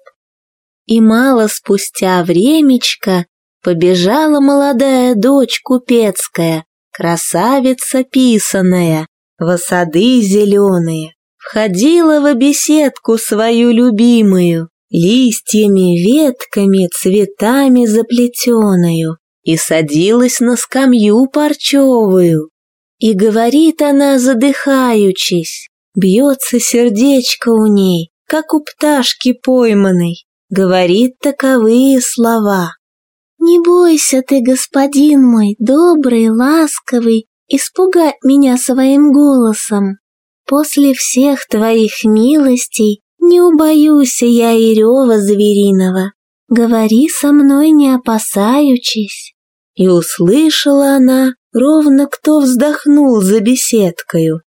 И мало спустя времечко побежала молодая дочь купецкая, красавица писаная, в сады зеленые, Входила в беседку свою любимую, Листьями, ветками, цветами заплетенную, И садилась на скамью парчевую. И говорит она, задыхаючись, Бьется сердечко у ней, как у пташки пойманной, Говорит таковые слова. «Не бойся ты, господин мой, добрый, ласковый, испугать меня своим голосом. После всех твоих милостей не убоюсь я и рева звериного. Говори со мной, не опасаючись. И услышала она, ровно кто вздохнул за беседкою.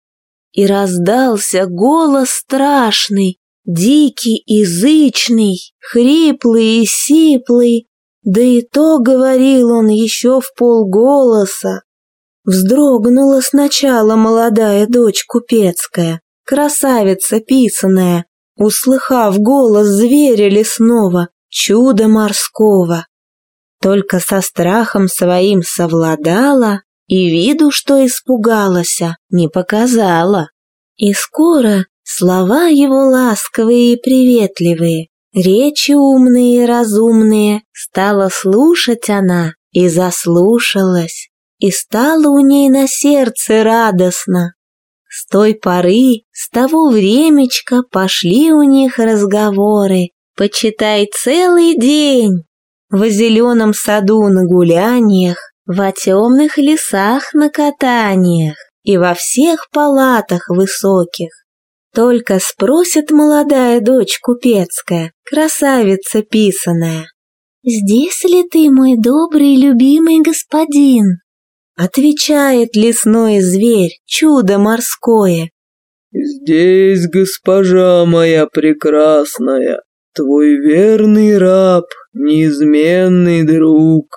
И раздался голос страшный, дикий и хриплый и сиплый, да и то говорил он еще в полголоса, Вздрогнула сначала молодая дочь купецкая, красавица писаная, услыхав голос зверя лесного, чуда морского. Только со страхом своим совладала и виду, что испугалась, не показала. И скоро слова его ласковые и приветливые, речи умные и разумные, стала слушать она и заслушалась и стало у ней на сердце радостно. С той поры, с того времечка пошли у них разговоры, почитай целый день. В зеленом саду на гуляниях, во темных лесах на катаниях и во всех палатах высоких. Только спросит молодая дочь купецкая, красавица писаная. «Здесь ли ты, мой добрый любимый господин?» Отвечает лесной зверь, чудо морское. «Здесь, госпожа моя прекрасная, твой верный раб, неизменный друг».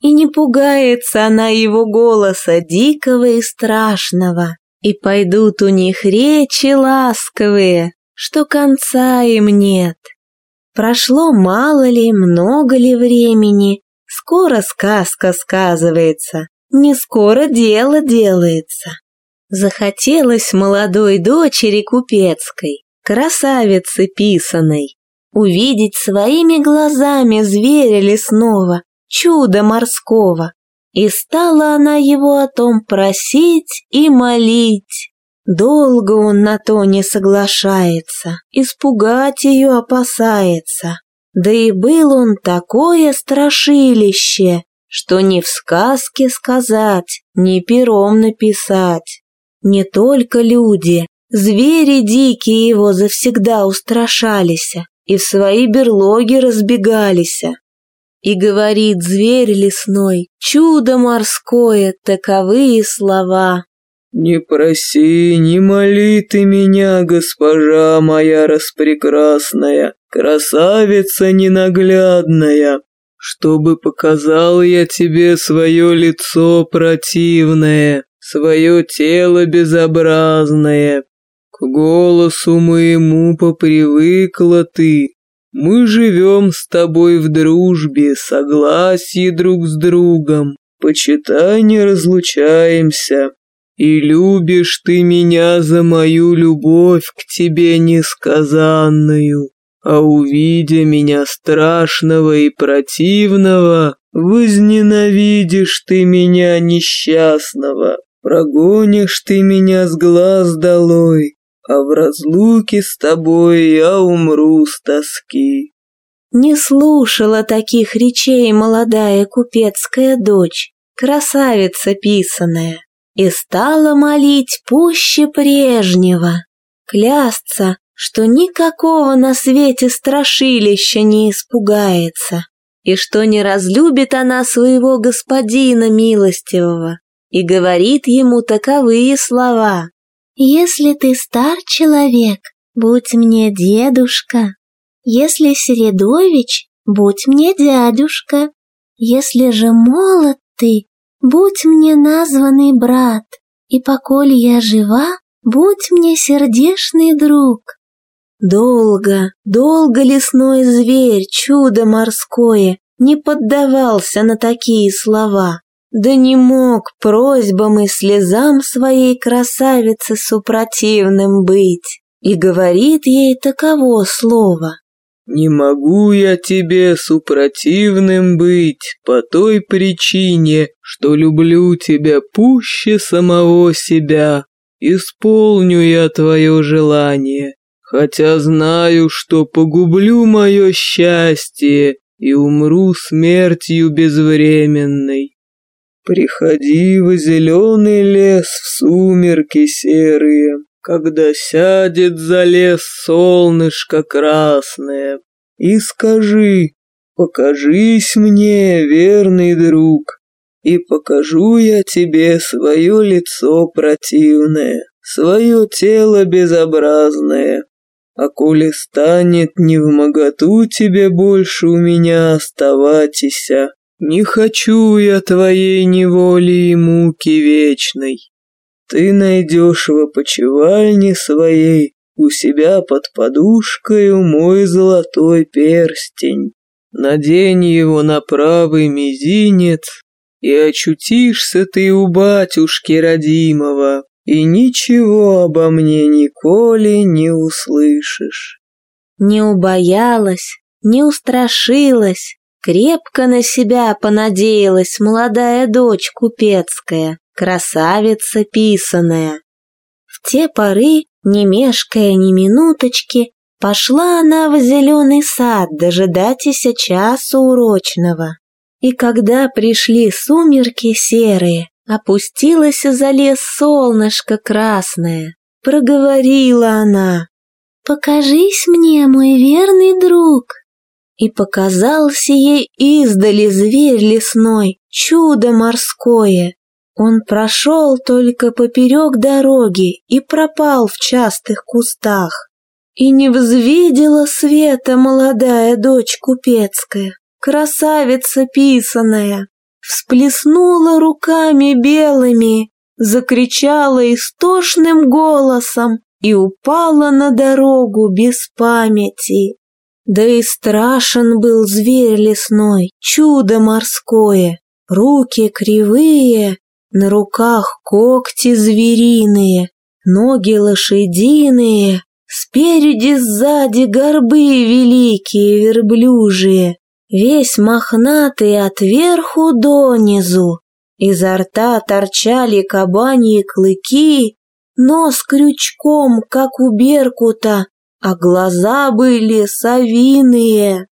И не пугается она его голоса дикого и страшного, и пойдут у них речи ласковые, что конца им нет. Прошло мало ли, много ли времени, скоро сказка сказывается, не скоро дело делается. Захотелось молодой дочери купецкой, красавицы писаной, увидеть своими глазами зверя лесного, чудо морского. И стала она его о том просить и молить. Долго он на то не соглашается, испугать ее опасается. Да и был он такое страшилище, что ни в сказке сказать, ни пером написать. Не только люди, звери дикие его завсегда устрашались и в свои берлоги разбегались. И говорит зверь лесной, чудо морское, таковые слова. «Не проси, не моли ты меня, госпожа моя распрекрасная, красавица ненаглядная, чтобы показал я тебе свое лицо противное, свое тело безобразное. К голосу моему попривыкла ты, мы живем с тобой в дружбе, согласии друг с другом, почитай не разлучаемся». И любишь ты меня за мою любовь к тебе несказанную, а увидя меня страшного и противного, возненавидишь ты меня несчастного, прогонишь ты меня с глаз долой, а в разлуке с тобой я умру с тоски. Не слушала таких речей молодая купецкая дочь, красавица писаная и стала молить пуще прежнего, клясться, что никакого на свете страшилища не испугается, и что не разлюбит она своего господина милостивого, и говорит ему таковые слова. «Если ты стар человек, будь мне дедушка, если Середович, будь мне дядюшка, если же молод ты, Будь мне названный брат, и поколь я жива, будь мне сердечный друг. Долго, долго лесной зверь, чудо морское, не поддавался на такие слова, да не мог просьбам и слезам своей красавицы супротивным быть, и говорит ей таково слово. Не могу я тебе супротивным быть по той причине, что люблю тебя пуще самого себя. Исполню я твое желание, хотя знаю, что погублю мое счастье и умру смертью безвременной. Приходи в зеленый лес в сумерки серые, когда сядет за лес солнышко красное, и скажи, покажись мне, верный друг, и покажу я тебе свое лицо противное, свое тело безобразное. А коли станет не в моготу тебе больше у меня оставатися, не хочу я твоей неволи и муки вечной ты найдешь в опочивальне своей у себя под подушкой мой золотой перстень. Надень его на правый мизинец, и очутишься ты у батюшки родимого, и ничего обо мне николи не услышишь. Не убоялась, не устрашилась, крепко на себя понадеялась молодая дочь купецкая, красавица писаная. В те поры, не мешкая ни минуточки, пошла она в зеленый сад дожидатися часу урочного. И когда пришли сумерки серые, опустилось за лес солнышко красное, проговорила она. «Покажись мне, мой верный друг!» И показался ей издали зверь лесной, чудо морское, он прошел только поперек дороги и пропал в частых кустах. И не взвидела света молодая дочь купецкая, красавица писаная, всплеснула руками белыми, закричала истошным голосом и упала на дорогу без памяти. Да и страшен был зверь лесной, чудо морское, руки кривые, на руках когти звериные, ноги лошадиные, Спереди, сзади горбы великие верблюжие, Весь мохнатый от верху донизу. Изо рта торчали кабаньи клыки, нос крючком, как у беркута, а глаза были совиные.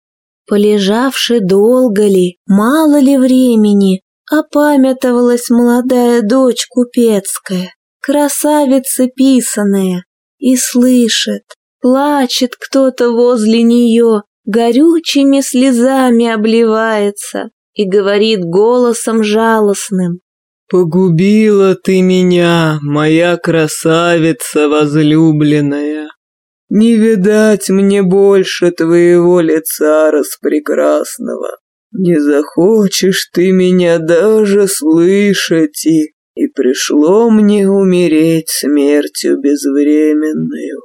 Полежавши долго ли, мало ли времени, опамятовалась молодая дочь купецкая, красавица писаная, и слышит, плачет кто-то возле нее, горючими слезами обливается и говорит голосом жалостным. «Погубила ты меня, моя красавица возлюбленная. Не видать мне больше твоего лица распрекрасного. Не захочешь ты меня даже слышать, и, пришло мне умереть смертью безвременную.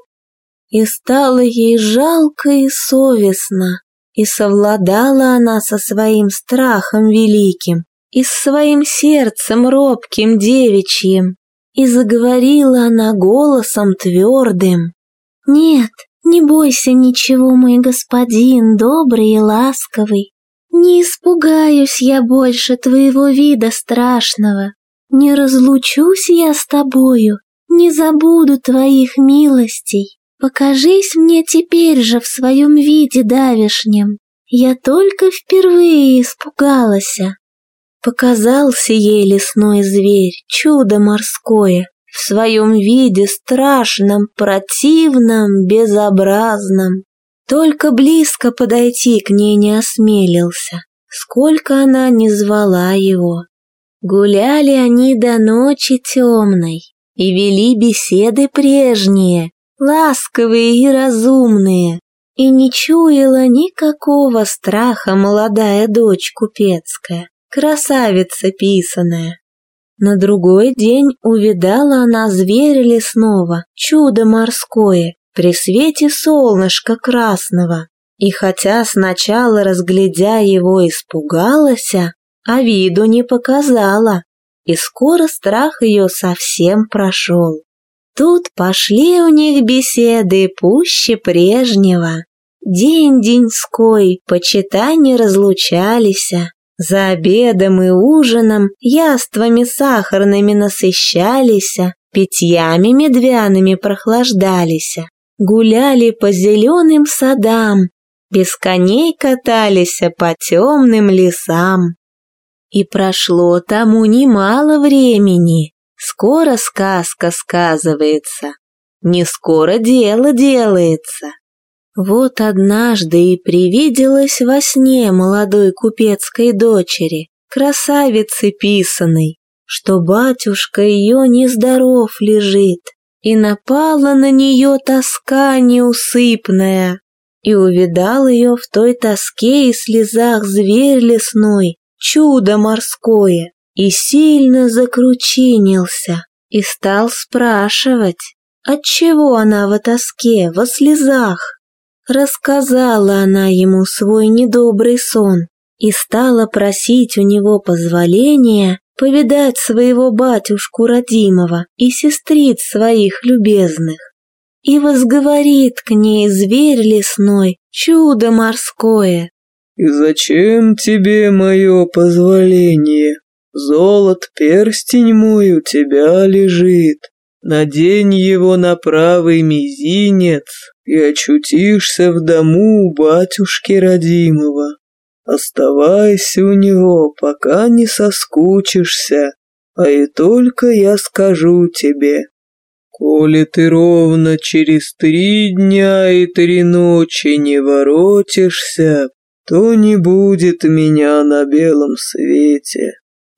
И стало ей жалко и совестно, и совладала она со своим страхом великим, и с своим сердцем робким девичьим, и заговорила она голосом твердым. «Нет, не бойся ничего, мой господин, добрый и ласковый. Не испугаюсь я больше твоего вида страшного. Не разлучусь я с тобою, не забуду твоих милостей. Покажись мне теперь же в своем виде давешнем. Я только впервые испугалась. Показался ей лесной зверь, чудо морское, в своем виде страшном, противном, безобразном. Только близко подойти к ней не осмелился, сколько она не звала его. Гуляли они до ночи темной и вели беседы прежние, ласковые и разумные, и не чуяла никакого страха молодая дочь купецкая, красавица писаная. На другой день увидала она зверя лесного, чудо морское, при свете солнышка красного. И хотя сначала, разглядя его, испугалась, а виду не показала, и скоро страх ее совсем прошел. Тут пошли у них беседы пуще прежнего. День-деньской, почитай, не разлучались. За обедом и ужином яствами сахарными насыщались, питьями медвяными прохлаждались, гуляли по зеленым садам, без коней катались по темным лесам. И прошло тому немало времени, Скоро сказка сказывается, не скоро дело делается. Вот однажды и привиделась во сне молодой купецкой дочери, красавицы писаной, что батюшка ее нездоров лежит, и напала на нее тоска неусыпная, и увидал ее в той тоске и слезах зверь лесной, чудо морское, и сильно закручинился, и стал спрашивать, отчего она в тоске, во слезах. Рассказала она ему свой недобрый сон и стала просить у него позволения повидать своего батюшку родимого и сестриц своих любезных. И возговорит к ней зверь лесной, чудо морское. «И зачем тебе мое позволение?» Золот перстень мой у тебя лежит. Надень его на правый мизинец и очутишься в дому у батюшки родимого. Оставайся у него, пока не соскучишься, а и только я скажу тебе. Коли ты ровно через три дня и три ночи не воротишься, то не будет меня на белом свете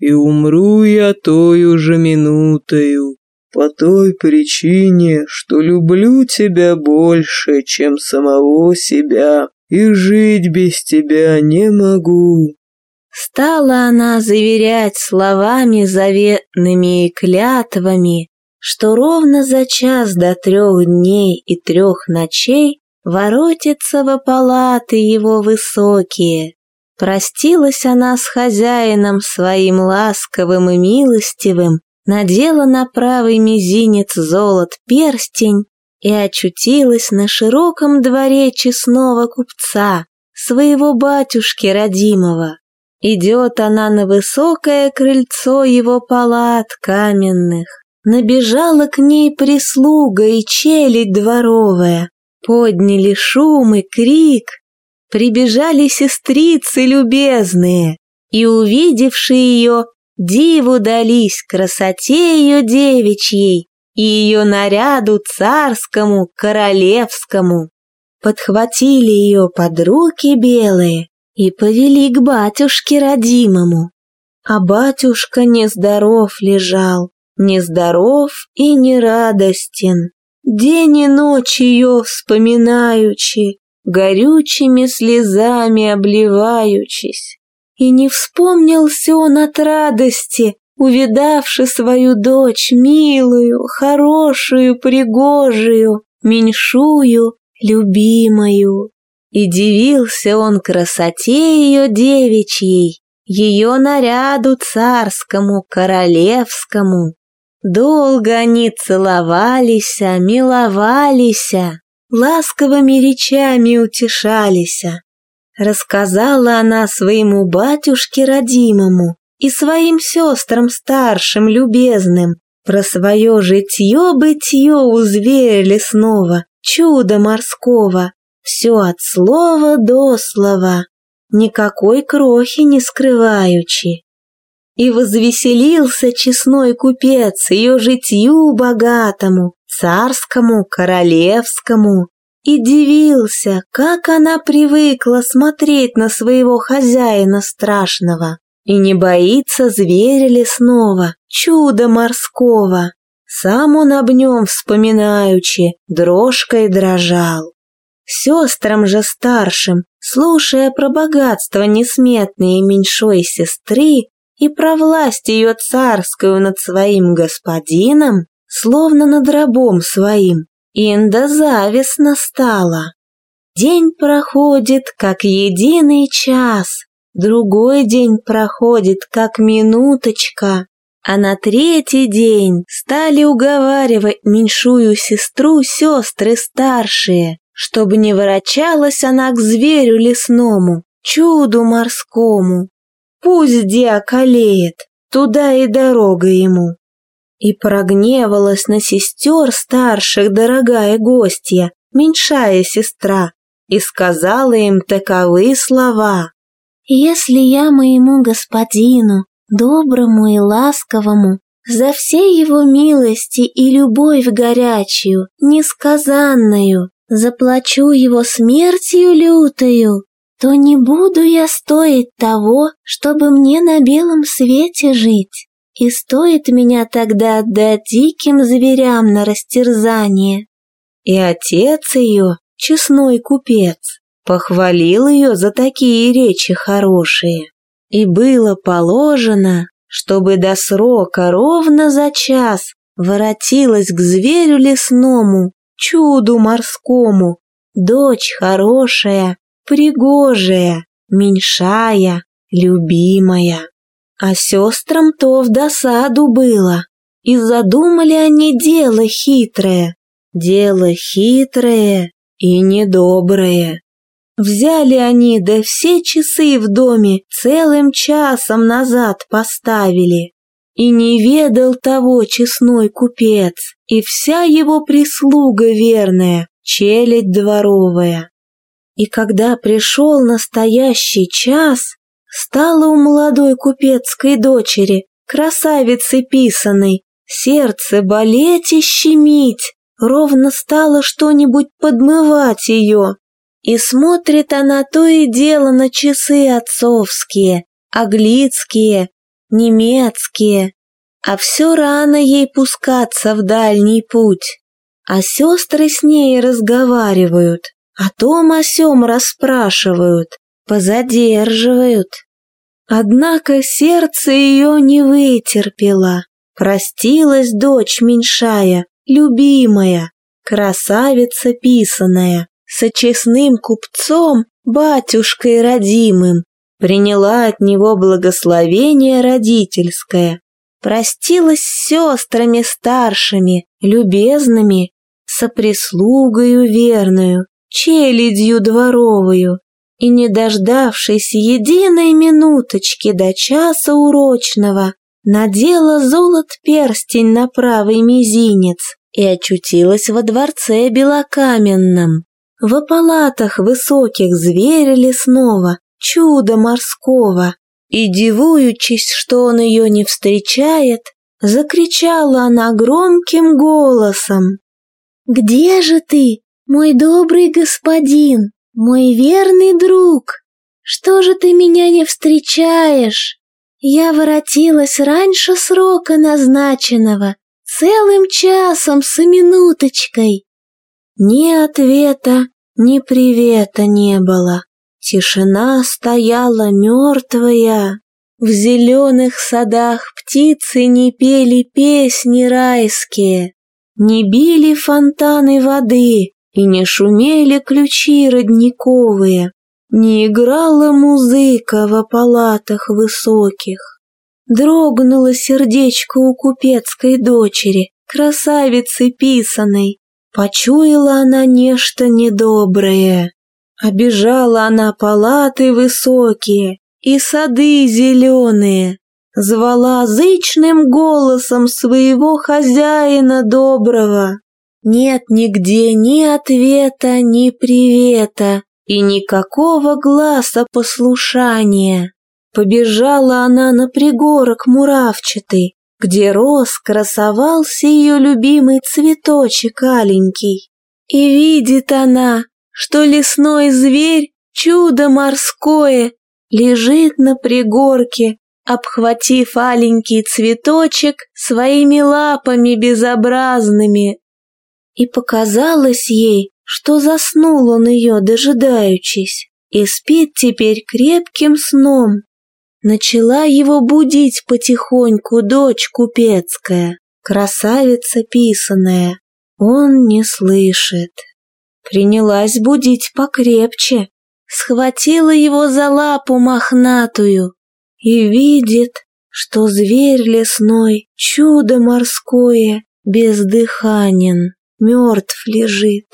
и умру я тою же минутою, по той причине, что люблю тебя больше, чем самого себя, и жить без тебя не могу». Стала она заверять словами заветными и клятвами, что ровно за час до трех дней и трех ночей воротятся во палаты его высокие, Простилась она с хозяином своим ласковым и милостивым, надела на правый мизинец золот перстень и очутилась на широком дворе честного купца, своего батюшки родимого. Идет она на высокое крыльцо его палат каменных, Набежала к ней прислуга и челядь дворовая, подняли шум и крик. Прибежали сестрицы любезные, и, увидевши ее, диву дались красоте ее девичьей и ее наряду царскому, королевскому. Подхватили ее под руки белые и повели к батюшке родимому. А батюшка нездоров лежал, нездоров и нерадостен. День и ночь ее вспоминаючи, горючими слезами обливаючись. И не вспомнился он от радости, увидавши свою дочь милую, хорошую, пригожую, меньшую, любимую. И дивился он красоте ее девичьей, ее наряду царскому, королевскому. Долго они целовались, миловались, ласковыми речами утешались. Рассказала она своему батюшке родимому и своим сестрам старшим любезным про свое житье-бытье у зверя лесного, чудо морского, все от слова до слова, никакой крохи не скрываючи. И возвеселился честной купец ее житью богатому, царскому, королевскому, и дивился, как она привыкла смотреть на своего хозяина страшного и не боится зверя лесного, чуда морского. Сам он об нем вспоминаючи, дрожкой дрожал. Сестрам же старшим, слушая про богатство несметные меньшой сестры и про власть ее царскую над своим господином, словно над рабом своим, Инда завистно стала. День проходит, как единый час, другой день проходит, как минуточка, а на третий день стали уговаривать меньшую сестру сестры старшие, чтобы не ворочалась она к зверю лесному, чуду морскому. Пусть где околеет, туда и дорога ему. И прогневалась на сестер старших дорогая гостья, меньшая сестра, и сказала им таковы слова. «Если я моему господину, доброму и ласковому, за все его милости и любовь горячую, несказанную, заплачу его смертью лютою, то не буду я стоить того, чтобы мне на белом свете жить и стоит меня тогда отдать диким зверям на растерзание. И отец ее, честной купец, похвалил ее за такие речи хорошие. И было положено, чтобы до срока ровно за час воротилась к зверю лесному, чуду морскому, дочь хорошая, пригожая, меньшая, любимая. А сестрам то в досаду было, и задумали они дело хитрое, дело хитрое и недоброе. Взяли они, да все часы в доме целым часом назад поставили. И не ведал того честной купец, и вся его прислуга верная, челядь дворовая. И когда пришел настоящий час, Стало у молодой купецкой дочери, красавицы писаной, сердце болеть и щемить, ровно стало что-нибудь подмывать ее. И смотрит она то и дело на часы отцовские, аглицкие, немецкие, а все рано ей пускаться в дальний путь. А сестры с ней разговаривают, о том о сем расспрашивают, позадерживают. Однако сердце ее не вытерпело. Простилась дочь меньшая, любимая, красавица писаная, со честным купцом, батюшкой родимым, приняла от него благословение родительское, простилась с сестрами старшими, любезными, со прислугою верную, челядью дворовую, и, не дождавшись единой минуточки до часа урочного, надела золот перстень на правый мизинец и очутилась во дворце белокаменном. В палатах высоких зверя лесного, чудо морского, и, дивуючись, что он ее не встречает, закричала она громким голосом. «Где же ты, мой добрый господин, мой верный друг? Что же ты меня не встречаешь? Я воротилась раньше срока назначенного, целым часом с минуточкой». Ни ответа, ни привета не было. Тишина стояла мертвая. В зеленых садах птицы не пели песни райские, Не били фонтаны воды и не шумели ключи родниковые, Не играла музыка в палатах высоких. Дрогнуло сердечко у купецкой дочери, красавицы писаной, Почуяла она нечто недоброе. Обежала она палаты высокие и сады зеленые, звала зычным голосом своего хозяина доброго. Нет нигде ни ответа, ни привета и никакого глаза послушания. Побежала она на пригорок муравчатый, где рос, красовался ее любимый цветочек аленький. И видит она, что лесной зверь, чудо морское, лежит на пригорке, обхватив аленький цветочек своими лапами безобразными. И показалось ей, что заснул он ее, дожидаючись, и спит теперь крепким сном. Начала его будить потихоньку дочь купецкая, красавица писаная. Он не слышит. Принялась будить покрепче, схватила его за лапу мохнатую и видит, что зверь лесной, чудо морское, бездыханен, мертв лежит.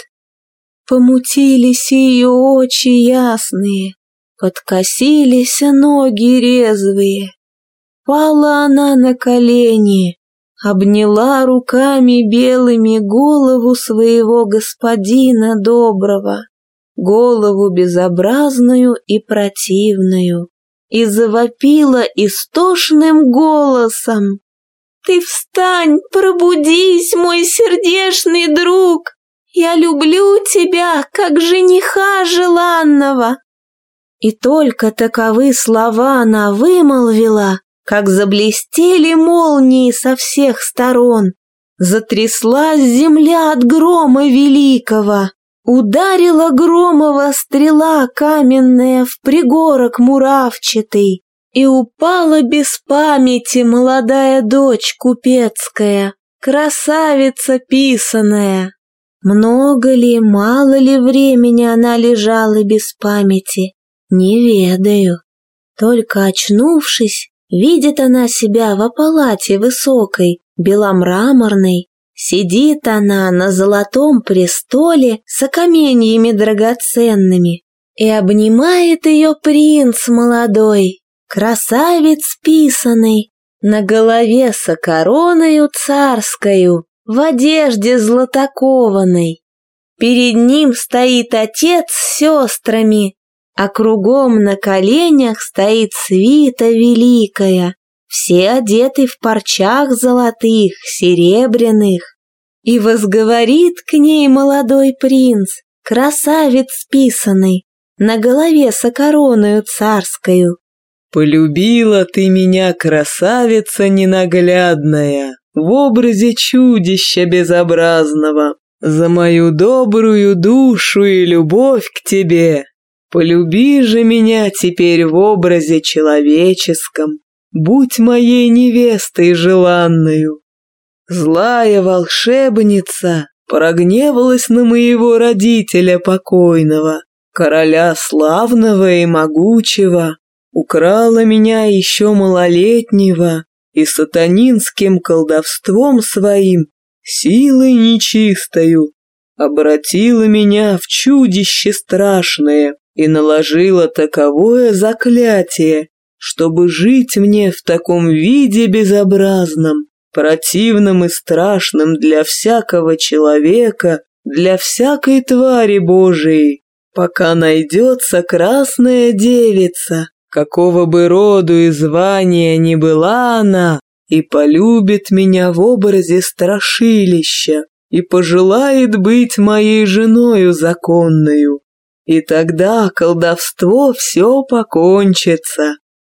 Помутились ее очи ясные, подкосились ноги резвые. Пала она на колени, обняла руками белыми голову своего господина доброго, голову безобразную и противную, и завопила истошным голосом. «Ты встань, пробудись, мой сердечный друг! Я люблю тебя, как жениха желанного!» И только таковы слова она вымолвила, как заблестели молнии со всех сторон. Затряслась земля от грома великого. Ударила громова стрела каменная в пригорок муравчатый, И упала без памяти молодая дочь купецкая, Красавица писаная. Много ли, мало ли времени она лежала без памяти, не ведаю. Только очнувшись, Видит она себя в палате высокой, беломраморной. Сидит она на золотом престоле с окаменьями драгоценными. И обнимает ее принц молодой, красавец писаный, на голове со короною царскою, в одежде златокованной. Перед ним стоит отец с сестрами, а кругом на коленях стоит свита великая, все одеты в парчах золотых, серебряных. И возговорит к ней молодой принц, красавец списанный, на голове со короною царскою. «Полюбила ты меня, красавица ненаглядная, в образе чудища безобразного, за мою добрую душу и любовь к тебе, Полюби же меня теперь в образе человеческом, будь моей невестой желанною. Злая волшебница прогневалась на моего родителя покойного, короля славного и могучего, украла меня еще малолетнего и сатанинским колдовством своим, силой нечистою, обратила меня в чудище страшное, и наложила таковое заклятие, чтобы жить мне в таком виде безобразном, противным и страшным для всякого человека, для всякой твари Божией, пока найдется красная девица, какого бы роду и звания ни была она, и полюбит меня в образе страшилища, и пожелает быть моей женою законною. И тогда колдовство все покончится,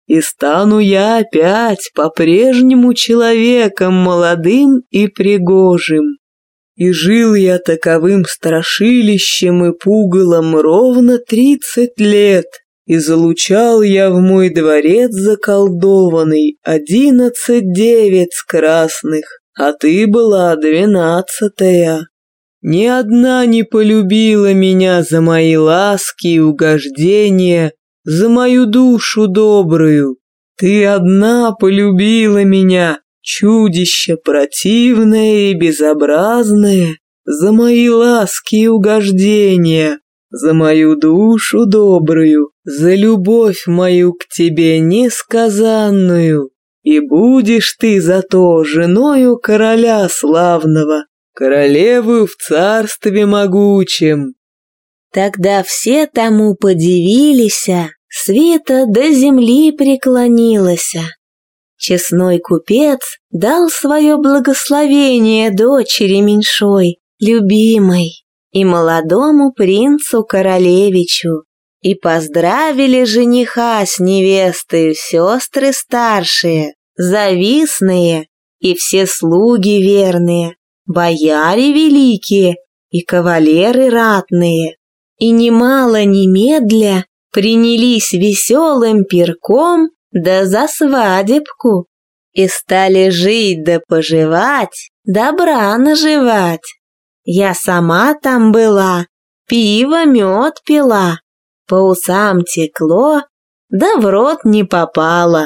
и стану я опять по-прежнему человеком молодым и пригожим. И жил я таковым страшилищем и пугалом ровно тридцать лет, и залучал я в мой дворец заколдованный одиннадцать девиц красных, а ты была двенадцатая. Ни одна не полюбила меня за мои ласки и угождения, за мою душу добрую. Ты одна полюбила меня, чудище противное и безобразное, за мои ласки и угождения, за мою душу добрую, за любовь мою к тебе несказанную. И будешь ты зато женою короля славного, королеву в царстве могучем. Тогда все тому подивились, света до земли преклонилась. Честной купец дал свое благословение дочери меньшой, любимой, и молодому принцу-королевичу, и поздравили жениха с невестой сестры старшие, завистные и все слуги верные, бояре великие и кавалеры ратные. И немало немедля принялись веселым пирком да за свадебку, и стали жить да поживать, добра наживать. Я сама там была, пиво, мед пила, по усам текло, да в рот не попало.